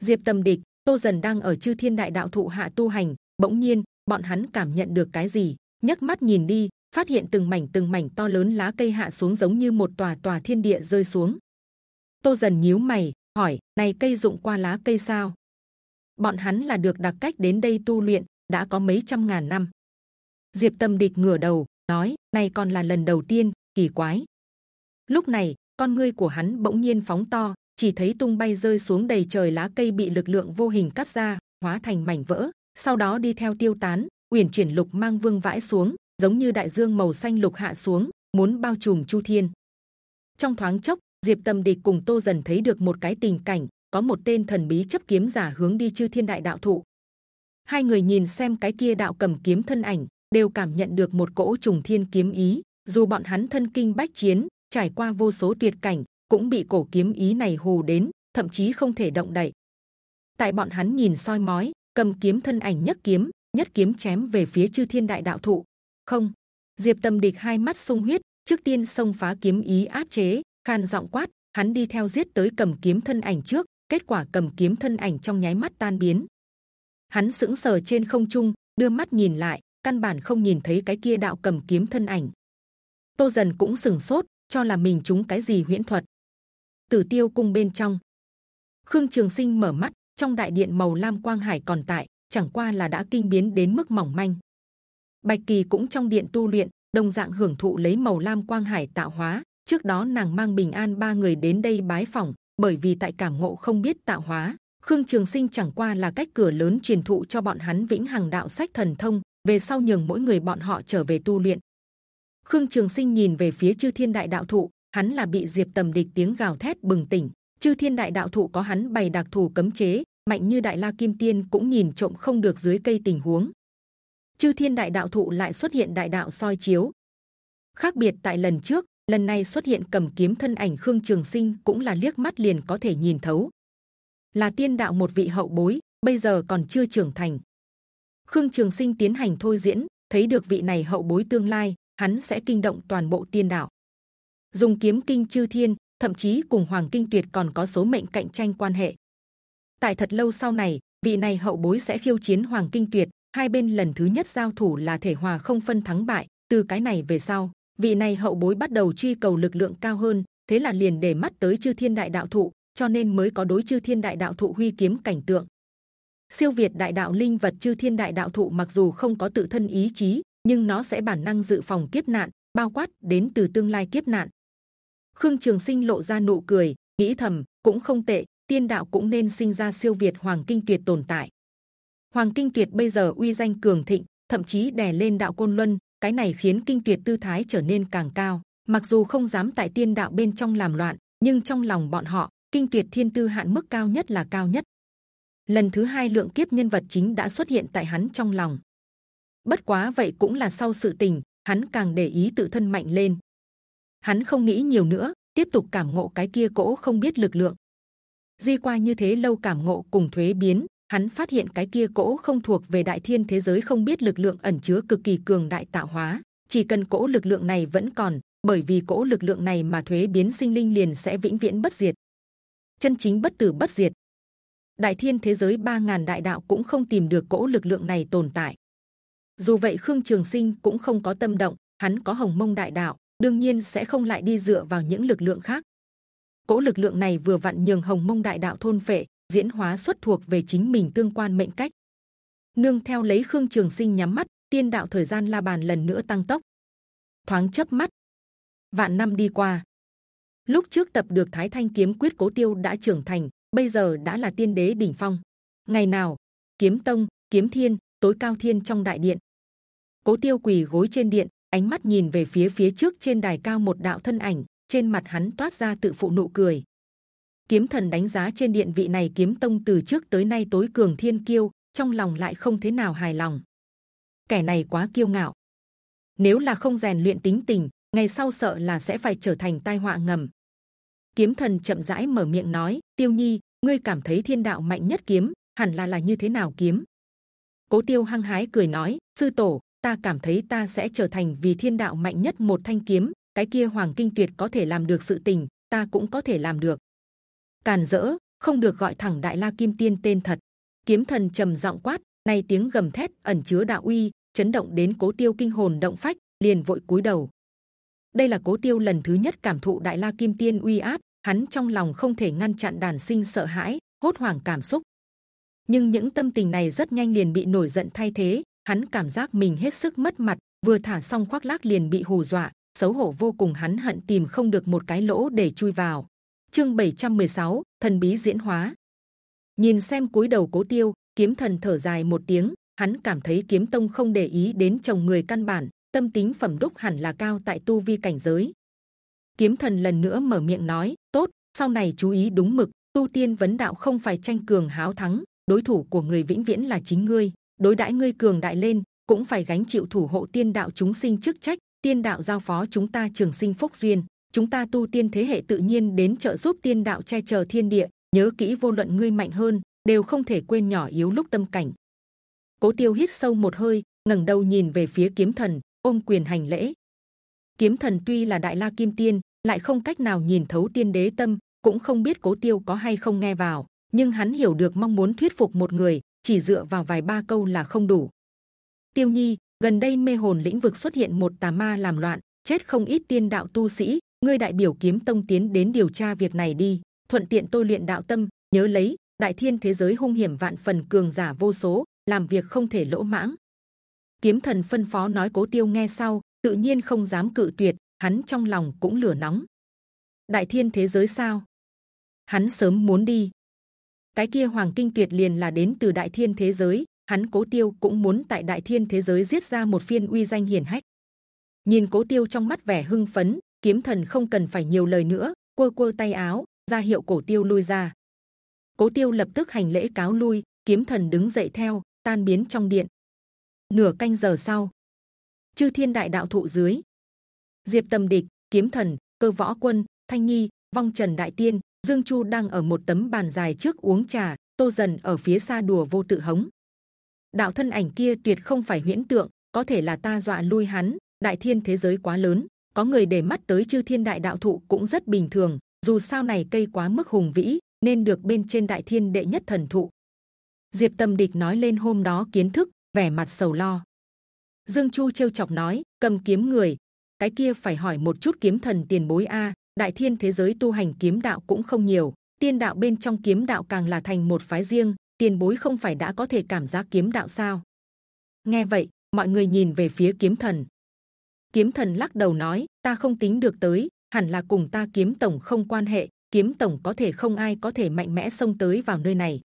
diệp tâm địch, tô dần đang ở chư thiên đại đạo thụ hạ tu hành, bỗng nhiên, bọn hắn cảm nhận được cái gì, nhấc mắt nhìn đi, phát hiện từng mảnh từng mảnh to lớn lá cây hạ xuống giống như một tòa tòa thiên địa rơi xuống. Tô dần nhíu mày, hỏi, này cây dụng qua lá cây sao? Bọn hắn là được đặc cách đến đây tu luyện, đã có mấy trăm ngàn năm. Diệp tâm địch ngửa đầu, nói, này còn là lần đầu tiên kỳ quái. Lúc này, con ngươi của hắn bỗng nhiên phóng to, chỉ thấy tung bay rơi xuống đầy trời lá cây bị lực lượng vô hình cắt ra, hóa thành mảnh vỡ, sau đó đi theo tiêu tán, uyển chuyển lục mang vương vãi xuống, giống như đại dương màu xanh lục hạ xuống, muốn bao trùm chu thiên. Trong thoáng chốc, diệp tâm địch cùng tô dần thấy được một cái tình cảnh, có một tên thần bí chấp kiếm giả hướng đi chư thiên đại đạo thụ. Hai người nhìn xem cái kia đạo cầm kiếm thân ảnh, đều cảm nhận được một cỗ trùng thiên kiếm ý dù bọn hắn thân kinh bách chiến, trải qua vô số tuyệt cảnh, cũng bị cổ kiếm ý này hù đến, thậm chí không thể động đậy. Tại bọn hắn nhìn soi mói, cầm kiếm thân ảnh nhất kiếm nhất kiếm chém về phía chư thiên đại đạo thụ. Không. Diệp tâm địch hai mắt sung huyết, trước tiên xông phá kiếm ý áp chế khan giọng quát, hắn đi theo giết tới cầm kiếm thân ảnh trước, kết quả cầm kiếm thân ảnh trong nháy mắt tan biến. Hắn sững sờ trên không trung, đưa mắt nhìn lại, căn bản không nhìn thấy cái kia đạo cầm kiếm thân ảnh tô dần cũng sừng sốt, cho là mình chúng cái gì huyễn thuật. Tử tiêu cung bên trong. Khương trường sinh mở mắt, trong đại điện màu lam quang hải còn tại, chẳng qua là đã kinh biến đến mức mỏng manh. Bạch kỳ cũng trong điện tu luyện, đồng dạng hưởng thụ lấy màu lam quang hải tạo hóa. Trước đó nàng mang bình an ba người đến đây bái phỏng, bởi vì tại cảm ngộ không biết tạo hóa. Khương trường sinh chẳng qua là cách cửa lớn truyền thụ cho bọn hắn vĩnh hằng đạo sách thần thông. Về sau nhường mỗi người bọn họ trở về tu luyện khương trường sinh nhìn về phía chư thiên đại đạo thụ. Hắn là bị diệp tầm địch tiếng gào thét bừng tỉnh. Chư thiên đại đạo thụ có hắn bày đặc thù cấm chế, mạnh như đại la kim tiên cũng nhìn trộm không được dưới cây tình huống. Chư thiên đại đạo thụ lại xuất hiện đại đạo soi chiếu. Khác biệt tại lần trước, lần này xuất hiện cầm kiếm thân ảnh khương trường sinh cũng là liếc mắt liền có thể nhìn thấu. Là tiên đạo một vị hậu bối, bây giờ còn chưa trưởng thành. Khương trường sinh tiến hành thôi diễn, thấy được vị này hậu bối tương lai hắn sẽ kinh động toàn bộ tiên đạo. Dùng kiếm kinh chư thiên, thậm chí cùng hoàng kinh tuyệt còn có số mệnh cạnh tranh quan hệ. Tại thật lâu sau này, vị này hậu bối sẽ khiêu chiến hoàng kinh tuyệt, hai bên lần thứ nhất giao thủ là thể hòa không phân thắng bại. Từ cái này về sau, vị này hậu bối bắt đầu truy cầu lực lượng cao hơn, thế là liền để mắt tới chư thiên đại đạo thụ, cho nên mới có đối chư thiên đại đạo thụ huy kiếm cảnh tượng. Siêu việt đại đạo linh vật chư thiên đại đạo thụ mặc dù không có tự thân ý chí nhưng nó sẽ bản năng dự phòng kiếp nạn, bao quát đến từ tương lai kiếp nạn. Khương trường sinh lộ ra nụ cười, nghĩ thầm, cũng không tệ, tiên đạo cũng nên sinh ra siêu việt hoàng kinh tuyệt tồn tại. Hoàng kinh tuyệt bây giờ uy danh cường thịnh, thậm chí đè lên đạo côn luân, cái này khiến kinh tuyệt tư thái trở nên càng cao. Mặc dù không dám tại tiên đạo bên trong làm loạn, nhưng trong lòng bọn họ, kinh tuyệt thiên tư hạn mức cao nhất là cao nhất. Lần thứ hai lượng kiếp nhân vật chính đã xuất hiện tại hắn trong lòng bất quá vậy cũng là sau sự tình, hắn càng để ý tự thân mạnh lên. Hắn không nghĩ nhiều nữa, tiếp tục cảm ngộ cái kia cỗ không biết lực lượng. Di qua như thế lâu cảm ngộ cùng thuế biến, hắn phát hiện cái kia cỗ không thuộc về đại thiên thế giới không biết lực lượng ẩn chứa cực kỳ cường đại tạo hóa. Chỉ cần cỗ lực lượng này vẫn còn, bởi vì cỗ lực lượng này mà thuế biến sinh linh liền sẽ vĩnh viễn bất diệt. Chân chính bất tử bất diệt. Đại thiên thế giới ba ngàn đại đạo cũng không tìm được cỗ lực lượng này tồn tại dù vậy khương trường sinh cũng không có tâm động, hắn có hồng mông đại đạo, đương nhiên sẽ không lại đi dựa vào những lực lượng khác. Cỗ lực lượng này vừa vặn nhường hồng mông đại đạo thôn phệ, diễn hóa xuất thuộc về chính mình tương quan mệnh cách. Nương theo lấy khương trường sinh nhắm mắt, tiên đạo thời gian la bàn lần nữa tăng tốc. Thoáng chớp mắt. Vạn năm đi qua. Lúc trước tập được thái thanh kiếm quyết cố tiêu đã trưởng thành, bây giờ đã là tiên đế đỉnh phong. Ngày nào, kiếm tông, kiếm thiên, tối cao thiên trong đại điện cố tiêu quỳ gối trên điện, ánh mắt nhìn về phía phía trước trên đài cao một đạo thân ảnh, trên mặt hắn toát ra tự phụ nụ cười. Kiếm thần đánh giá trên điện vị này kiếm tông từ trước tới nay tối cường thiên kiêu, trong lòng lại không thế nào hài lòng. Kẻ này quá kiêu ngạo. Nếu là không rèn luyện tính tình, ngày sau sợ là sẽ phải trở thành tai họa ngầm. Kiếm thần chậm rãi mở miệng nói, tiêu nhi, ngươi cảm thấy thiên đạo mạnh nhất kiếm, hẳn là là như thế nào kiếm? Cố tiêu hăng hái cười nói, sư tổ ta cảm thấy ta sẽ trở thành vì thiên đạo mạnh nhất một thanh kiếm, cái kia hoàng kinh tuyệt có thể làm được sự tình, ta cũng có thể làm được. Càn dỡ không được gọi thẳng đại la kim tiên tên thật. Kiếm thần trầm giọng quát, nay tiếng gầm thét ẩn chứa đạo uy, chấn động đến cố tiêu kinh hồn động phách, liền vội cúi đầu. Đây là cố tiêu lần thứ nhất cảm thụ đại la kim tiên uy áp, hắn trong lòng không thể ngăn chặn đàn sinh sợ hãi, hốt hoảng cảm xúc. Nhưng những tâm tình này rất nhanh liền bị nổi giận thay thế hắn cảm giác mình hết sức mất mặt vừa thả xong khoác lác liền bị hù dọa xấu hổ vô cùng hắn hận tìm không được một cái lỗ để chui vào. Chương 716, thần bí diễn hóa. Nhìn xem cúi đầu cố tiêu kiếm thần thở dài một tiếng hắn cảm thấy kiếm tông không để ý đến chồng người căn bản tâm tính phẩm đúc hẳn là cao tại tu vi cảnh giới. Kiếm thần lần nữa mở miệng nói tốt sau này chú ý đúng mực tu tiên vấn đạo không phải tranh cường háo thắng đối thủ của người vĩnh viễn là chính ngươi đối đãi ngươi cường đại lên, cũng phải gánh chịu thủ hộ tiên đạo chúng sinh chức trách, tiên đạo giao phó chúng ta trường sinh phúc duyên. Chúng ta tu tiên thế hệ tự nhiên đến trợ giúp tiên đạo che chở thiên địa, nhớ kỹ vô luận ngươi mạnh hơn, đều không thể quên nhỏ yếu lúc tâm cảnh. Cố tiêu hít sâu một hơi, ngẩng đầu nhìn về phía kiếm thần, ôm quyền hành lễ. Kiếm thần tuy là đại la kim tiên, lại không cách nào nhìn thấu tiên đế tâm, cũng không biết cố tiêu có hay không nghe vào, nhưng hắn hiểu được mong muốn thuyết phục một người chỉ dựa vào vài ba câu là không đủ. Tiêu nhi, gần đây mê hồn lĩnh vực xuất hiện một tà ma làm loạn, chết không ít tiên đạo tu sĩ. Ngươi đại biểu kiếm tông tiến đến điều tra việc này đi. Thuận tiện tôi luyện đạo tâm, nhớ lấy, đại thiên thế giới hung hiểm vạn phần cường giả vô số, làm việc không thể lỗ mãng. Kiếm thần phân phó nói cố tiêu nghe sau, tự nhiên không dám cự tuyệt, hắn trong lòng cũng lửa nóng. Đại thiên thế giới sao? Hắn sớm muốn đi cái kia hoàng kinh tuyệt liền là đến từ đại thiên thế giới, hắn cố tiêu cũng muốn tại đại thiên thế giới giết ra một phiên uy danh hiển hách. Nhìn cố tiêu trong mắt vẻ hưng phấn, kiếm thần không cần phải nhiều lời nữa, quơ quơ tay áo, ra hiệu cổ tiêu lui ra. Cố tiêu lập tức hành lễ cáo lui, kiếm thần đứng dậy theo, tan biến trong điện. Nửa canh giờ sau, chư thiên đại đạo thụ dưới, diệp tâm địch, kiếm thần, cơ võ quân, thanh nhi, vong trần đại tiên dương chu đang ở một tấm bàn dài trước uống trà, tô dần ở phía xa đùa vô tự hống. Đạo thân ảnh kia tuyệt không phải huyễn tượng, có thể là ta dọa lui hắn, đại thiên thế giới quá lớn, có người để mắt tới chư thiên đại đạo thụ cũng rất bình thường, dù sao này cây quá mức hùng vĩ, nên được bên trên đại thiên đệ nhất thần thụ. Diệp tâm địch nói lên hôm đó kiến thức, vẻ mặt sầu lo. Dương chu trêu chọc nói, cầm kiếm người, cái kia phải hỏi một chút kiếm thần tiền bối a đại thiên thế giới tu hành kiếm đạo cũng không nhiều, tiên đạo bên trong kiếm đạo càng là thành một phái riêng, tiền bối không phải đã có thể cảm giác kiếm đạo sao? Nghe vậy, mọi người nhìn về phía kiếm thần. Kiếm thần lắc đầu nói, ta không tính được tới, hẳn là cùng ta kiếm tổng không quan hệ, kiếm tổng có thể không ai có thể mạnh mẽ xông tới vào nơi này.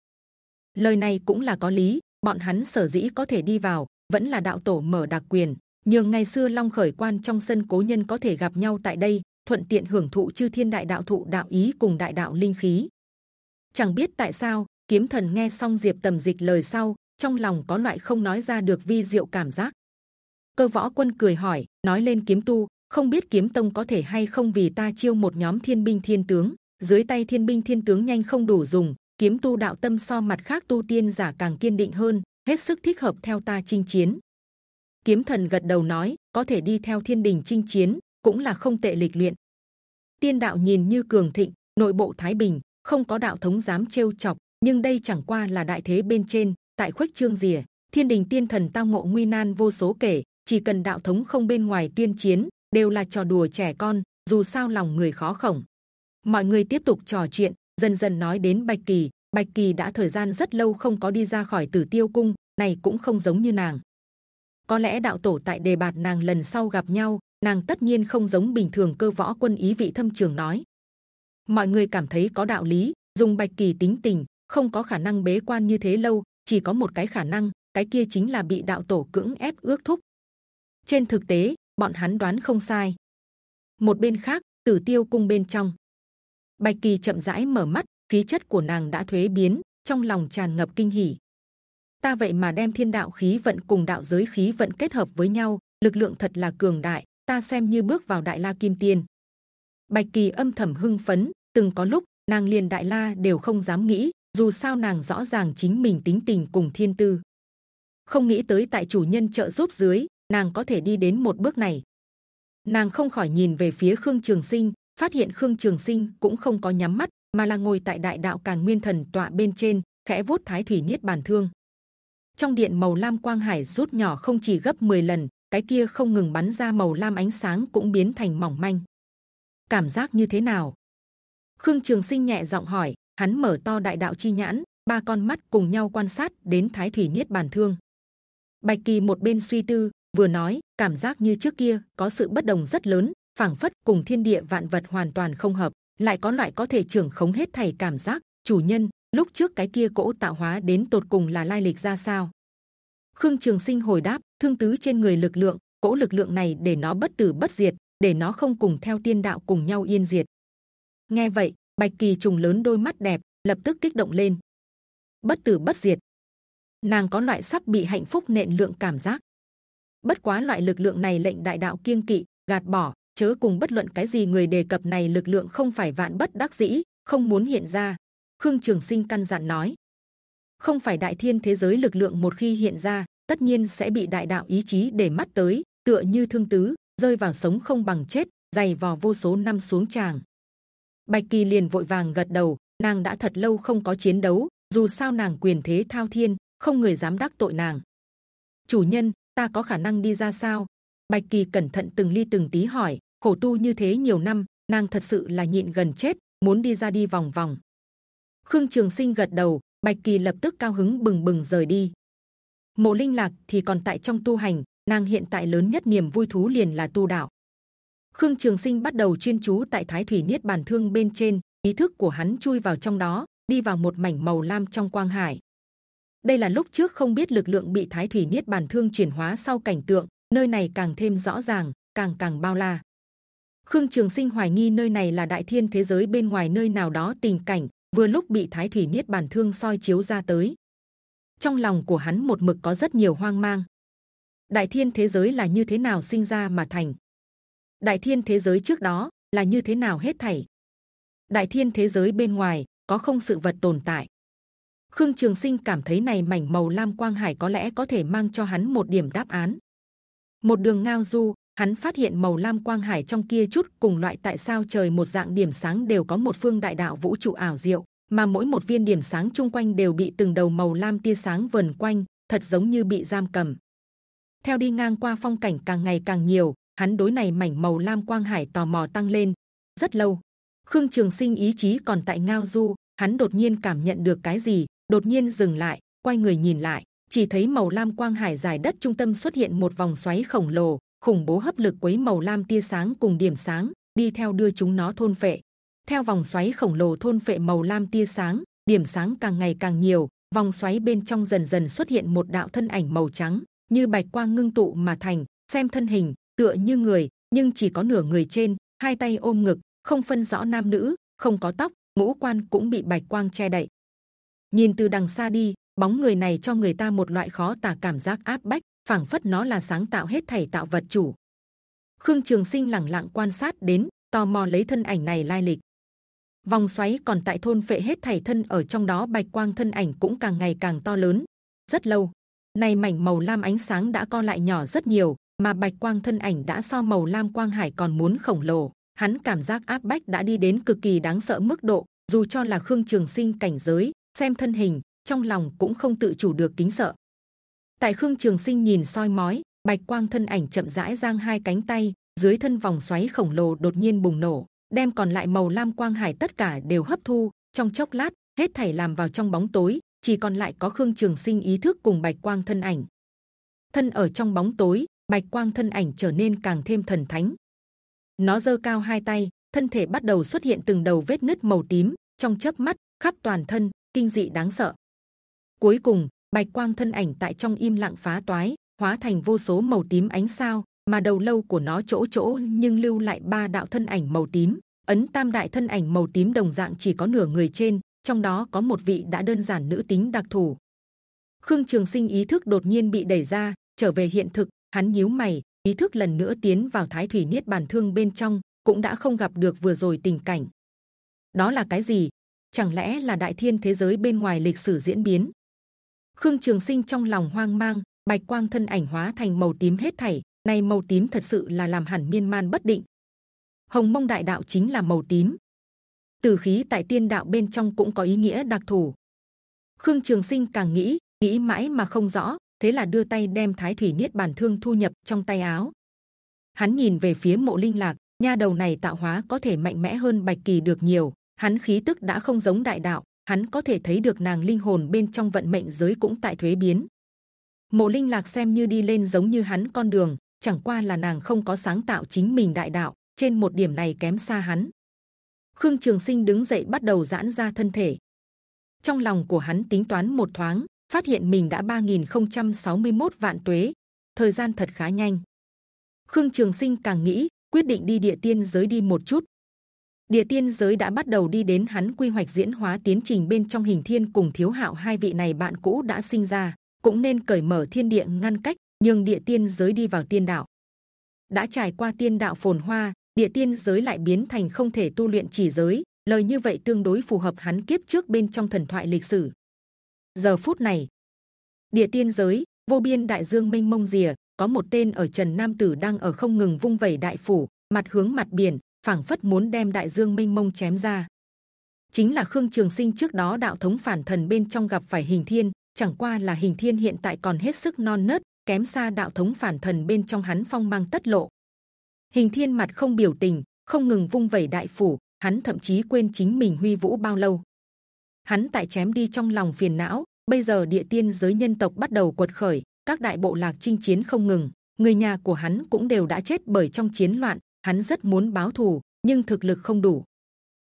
Lời này cũng là có lý, bọn hắn sở dĩ có thể đi vào, vẫn là đạo tổ mở đặc quyền, nhưng ngày xưa long khởi quan trong sân cố nhân có thể gặp nhau tại đây thuận tiện hưởng thụ chư thiên đại đạo thụ đạo ý cùng đại đạo linh khí. Chẳng biết tại sao, kiếm thần nghe xong diệp tầm dịch lời sau, trong lòng có loại không nói ra được vi diệu cảm giác. Cơ võ quân cười hỏi, nói lên kiếm tu, không biết kiếm tông có thể hay không vì ta chiêu một nhóm thiên binh thiên tướng. Dưới tay thiên binh thiên tướng nhanh không đủ dùng, kiếm tu đạo tâm so mặt khác tu tiên giả càng kiên định hơn, hết sức thích hợp theo ta chinh chiến. Kiếm thần gật đầu nói, có thể đi theo thiên đình chinh chiến cũng là không tệ lịch luyện. Tiên đạo nhìn như cường thịnh, nội bộ thái bình, không có đạo thống dám trêu chọc, nhưng đây chẳng qua là đại thế bên trên, tại khuếch trương rìa, thiên đình tiên thần tao ngộ nguy nan vô số kể, chỉ cần đạo thống không bên ngoài tuyên chiến, đều là trò đùa trẻ con, dù sao lòng người khó khổng. Mọi người tiếp tục trò chuyện, dần dần nói đến bạch kỳ bạch kỳ đã thời gian rất lâu không có đi ra khỏi tử tiêu cung, này cũng không giống như nàng. Có lẽ đạo tổ tại đề bạt nàng lần sau gặp nhau nàng tất nhiên không giống bình thường cơ võ quân ý vị thâm trường nói. Mọi người cảm thấy có đạo lý, dùng bạch kỳ tính tình, không có khả năng bế quan như thế lâu, chỉ có một cái khả năng, cái kia chính là bị đạo tổ cưỡng ép ước thúc. Trên thực tế, bọn hắn đoán không sai. Một bên khác, tử tiêu cung bên trong. Bạch kỳ chậm rãi mở mắt, khí chất của nàng đã thuế biến, trong lòng tràn ngập kinh hỉ. Ta vậy mà đem thiên đạo khí vận cùng đạo giới khí vận kết hợp với nhau, lực lượng thật là cường đại ta xem như bước vào đại la kim tiền bạch kỳ âm thầm hưng phấn, từng có lúc, nàng liền đại la đều không dám nghĩ, dù sao nàng rõ ràng chính mình tính tình cùng thiên tư. Không nghĩ tới tại chủ nhân trợ giúp dưới, nàng có thể đi đến một bước này. Nàng không khỏi nhìn về phía khương trường sinh, phát hiện khương trường sinh cũng không có nhắm mắt, mà là ngồi tại đại đạo càn nguyên thần tọa bên trên, khẽ vuốt thái thủy niết bàn thương. Trong điện màu lam quang hải rút nhỏ không chỉ gấp 10 lần cái kia không ngừng bắn ra màu lam ánh sáng cũng biến thành mỏng manh. Cảm giác như thế nào? Khương trường sinh nhẹ giọng hỏi, hắn mở to đại đạo chi nhãn, ba con mắt cùng nhau quan sát đến thái thủy niết bàn thương. Bạch kỳ một bên suy tư, vừa nói, cảm giác như trước kia có sự bất đồng rất lớn, phảng phất cùng thiên địa vạn vật hoàn toàn không hợp, lại có loại có thể trưởng khống hết thảy cảm giác. Chủ nhân, lúc trước cái kia cỗ tạo hóa đến tột cùng là lai lịch ra sao? Khương trường sinh hồi đáp thương tứ trên người lực lượng, cỗ lực lượng này để nó bất tử bất diệt, để nó không cùng theo tiên đạo cùng nhau yên diệt. Nghe vậy, bạch kỳ trùng lớn đôi mắt đẹp, lập tức kích động lên. Bất tử bất diệt. Nàng có loại sắp bị hạnh phúc nện lượng cảm giác. Bất quá loại lực lượng này lệnh đại đạo kiêng kỵ, gạt bỏ, chớ cùng bất luận cái gì người đề cập này lực lượng không phải vạn bất đắc dĩ, không muốn hiện ra. Khương trường sinh căn dặn nói. Không phải đại thiên thế giới lực lượng một khi hiện ra tất nhiên sẽ bị đại đạo ý chí để mắt tới, tựa như thương tứ, rơi vào sống không bằng chết, dày vò vô số năm xuống tràng. Bạch kỳ liền vội vàng gật đầu, nàng đã thật lâu không có chiến đấu, dù sao nàng quyền thế thao thiên, không người dám đắc tội nàng. Chủ nhân, ta có khả năng đi ra sao? Bạch kỳ cẩn thận từng ly từng tí hỏi, khổ tu như thế nhiều năm, nàng thật sự là nhịn gần chết, muốn đi ra đi vòng vòng. Khương trường sinh gật đầu, bạch kỳ lập tức cao hứng bừng bừng rời đi mộ linh lạc thì còn tại trong tu hành, nàng hiện tại lớn nhất niềm vui thú liền là tu đạo. Khương trường sinh bắt đầu chuyên chú tại thái thủy niết bàn thương bên trên, ý thức của hắn chui vào trong đó, đi vào một mảnh màu lam trong quang hải. Đây là lúc trước không biết lực lượng bị thái thủy niết bàn thương chuyển hóa sau cảnh tượng, nơi này càng thêm rõ ràng, càng càng bao la. Khương trường sinh hoài nghi nơi này là đại thiên thế giới bên ngoài nơi nào đó tình cảnh, vừa lúc bị thái thủy niết bàn thương soi chiếu ra tới trong lòng của hắn một mực có rất nhiều hoang mang. Đại thiên thế giới là như thế nào sinh ra mà thành? Đại thiên thế giới trước đó là như thế nào hết thảy? Đại thiên thế giới bên ngoài có không sự vật tồn tại? Khương trường sinh cảm thấy này mảnh màu lam quang hải có lẽ có thể mang cho hắn một điểm đáp án. Một đường ngao du, hắn phát hiện màu lam quang hải trong kia chút cùng loại tại sao trời một dạng điểm sáng đều có một phương đại đạo vũ trụ ảo diệu mà mỗi một viên điểm sáng chung quanh đều bị từng đầu màu lam tia sáng vần quanh, thật giống như bị giam cầm. Theo đi ngang qua phong cảnh càng ngày càng nhiều, hắn đối này mảnh màu lam quang hải tò mò tăng lên. Rất lâu, khương trường sinh ý chí còn tại ngao du, hắn đột nhiên cảm nhận được cái gì, đột nhiên dừng lại, quay người nhìn lại, chỉ thấy màu lam quang hải dài đất trung tâm xuất hiện một vòng xoáy khổng lồ, khủng bố hấp lực quấy màu lam tia sáng cùng điểm sáng, đi theo đưa chúng nó thôn phệ theo vòng xoáy khổng lồ thôn phệ màu lam tia sáng, điểm sáng càng ngày càng nhiều, vòng xoáy bên trong dần dần xuất hiện một đạo thân ảnh màu trắng, như bạch quang ngưng tụ mà thành, xem thân hình, tựa như người, nhưng chỉ có nửa người trên, hai tay ôm ngực, không phân rõ nam nữ, không có tóc, ngũ quan cũng bị bạch quang che đậy. Nhìn từ đằng xa đi, bóng người này cho người ta một loại khó tả cảm giác áp bách, phảng phất nó là sáng tạo hết thảy tạo vật chủ. Khương trường sinh lẳng lặng quan sát đến, tò mò lấy thân ảnh này lai lịch vòng xoáy còn tại thôn phệ hết thảy thân, ở trong đó bạch quang thân ảnh cũng càng ngày càng to lớn. Rất lâu này mảnh màu lam ánh sáng đã co lại nhỏ rất nhiều, mà bạch quang thân ảnh đã so màu lam quang hải còn muốn khổng lồ. Hắn cảm giác áp bách đã đi đến cực kỳ đáng sợ mức độ, dù cho là khương trường sinh cảnh giới, xem thân hình, trong lòng cũng không tự chủ được kính sợ. Tại khương trường sinh nhìn soi mói, bạch quang thân ảnh chậm rãi giang hai cánh tay, dưới thân vòng xoáy khổng lồ đột nhiên bùng nổ đem còn lại màu lam quang hải tất cả đều hấp thu. Trong chốc lát, hết thảy làm vào trong bóng tối, chỉ còn lại có khương trường sinh ý thức cùng bạch quang thân ảnh. Thân ở trong bóng tối, bạch quang thân ảnh trở nên càng thêm thần thánh. Nó giơ cao hai tay, thân thể bắt đầu xuất hiện từng đầu vết nứt màu tím. Trong chớp mắt, khắp toàn thân, kinh dị đáng sợ. Cuối cùng, bạch quang thân ảnh tại trong im lặng phá toái, hóa thành vô số màu tím ánh sao mà đầu lâu của nó chỗ chỗ nhưng lưu lại ba đạo thân ảnh màu tím. Ấn tam đại thân ảnh màu tím đồng dạng chỉ có nửa người trên, trong đó có một vị đã đơn giản nữ tính đặc thù. Khương trường sinh ý thức đột nhiên bị đẩy ra, trở về hiện thực, hắn nhíu mày, ý thức lần nữa tiến vào thái thủy niết bàn thương bên trong, cũng đã không gặp được vừa rồi tình cảnh. Đó là cái gì? Chẳng lẽ là đại thiên thế giới bên ngoài lịch sử diễn biến? Khương trường sinh trong lòng hoang mang, bạch quang thân ảnh hóa thành màu tím hết thảy nay màu tím thật sự là làm hẳn miên man bất định. Hồng mông đại đạo chính là màu tím. Từ khí tại tiên đạo bên trong cũng có ý nghĩa đặc thù. Khương trường sinh càng nghĩ nghĩ mãi mà không rõ, thế là đưa tay đem thái thủy niết bàn thương thu nhập trong tay áo. Hắn nhìn về phía mộ linh lạc, nha đầu này tạo hóa có thể mạnh mẽ hơn bạch kỳ được nhiều, hắn khí tức đã không giống đại đạo, hắn có thể thấy được nàng linh hồn bên trong vận mệnh giới cũng tại thuế biến. Mộ linh lạc xem như đi lên giống như hắn con đường chẳng qua là nàng không có sáng tạo chính mình đại đạo, trên một điểm này kém xa hắn. Khương trường sinh đứng dậy bắt đầu giãn ra thân thể. Trong lòng của hắn tính toán một thoáng, phát hiện mình đã 3.061 vạn tuế. Thời gian thật khá nhanh. Khương trường sinh càng nghĩ, quyết định đi địa tiên giới đi một chút. Địa tiên giới đã bắt đầu đi đến hắn quy hoạch diễn hóa tiến trình bên trong hình thiên cùng thiếu hạo hai vị này bạn cũ đã sinh ra, cũng nên cởi mở thiên địa ngăn cách nhưng địa tiên giới đi vào tiên đạo. Đã trải qua tiên đạo phồn hoa, địa tiên giới lại biến thành không thể tu luyện chỉ giới. Lời như vậy tương đối phù hợp hắn kiếp trước bên trong thần thoại lịch sử. Giờ phút này, địa tiên giới, vô biên đại dương mênh mông rìa, có một tên ở trần nam tử đang ở không ngừng vung vẩy đại phủ, mặt hướng mặt biển, phảng phất muốn đem đại dương mênh mông chém ra. Chính là khương trường sinh trước đó đạo thống phản thần bên trong gặp phải hình thiên, chẳng qua là hình thiên hiện tại còn hết sức non nớt kém xa đạo thống phản thần bên trong hắn phong mang tất lộ. Hình thiên mặt không biểu tình, không ngừng vung vẩy đại phủ, hắn thậm chí quên chính mình huy vũ bao lâu. Hắn tại chém đi trong lòng phiền não, bây giờ địa tiên giới nhân tộc bắt đầu cuột khởi, các đại bộ lạc chinh chiến không ngừng, người nhà của hắn cũng đều đã chết bởi trong chiến loạn, hắn rất muốn báo thù, nhưng thực lực không đủ.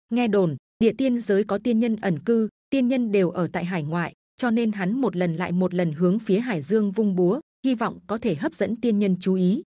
Nghe đồn, địa tiên giới có tiên nhân ẩn cư, tiên nhân đều ở tại hải ngoại, cho nên hắn một lần lại một lần hướng phía hải dương vung búa hy vọng có thể hấp dẫn tiên nhân chú ý.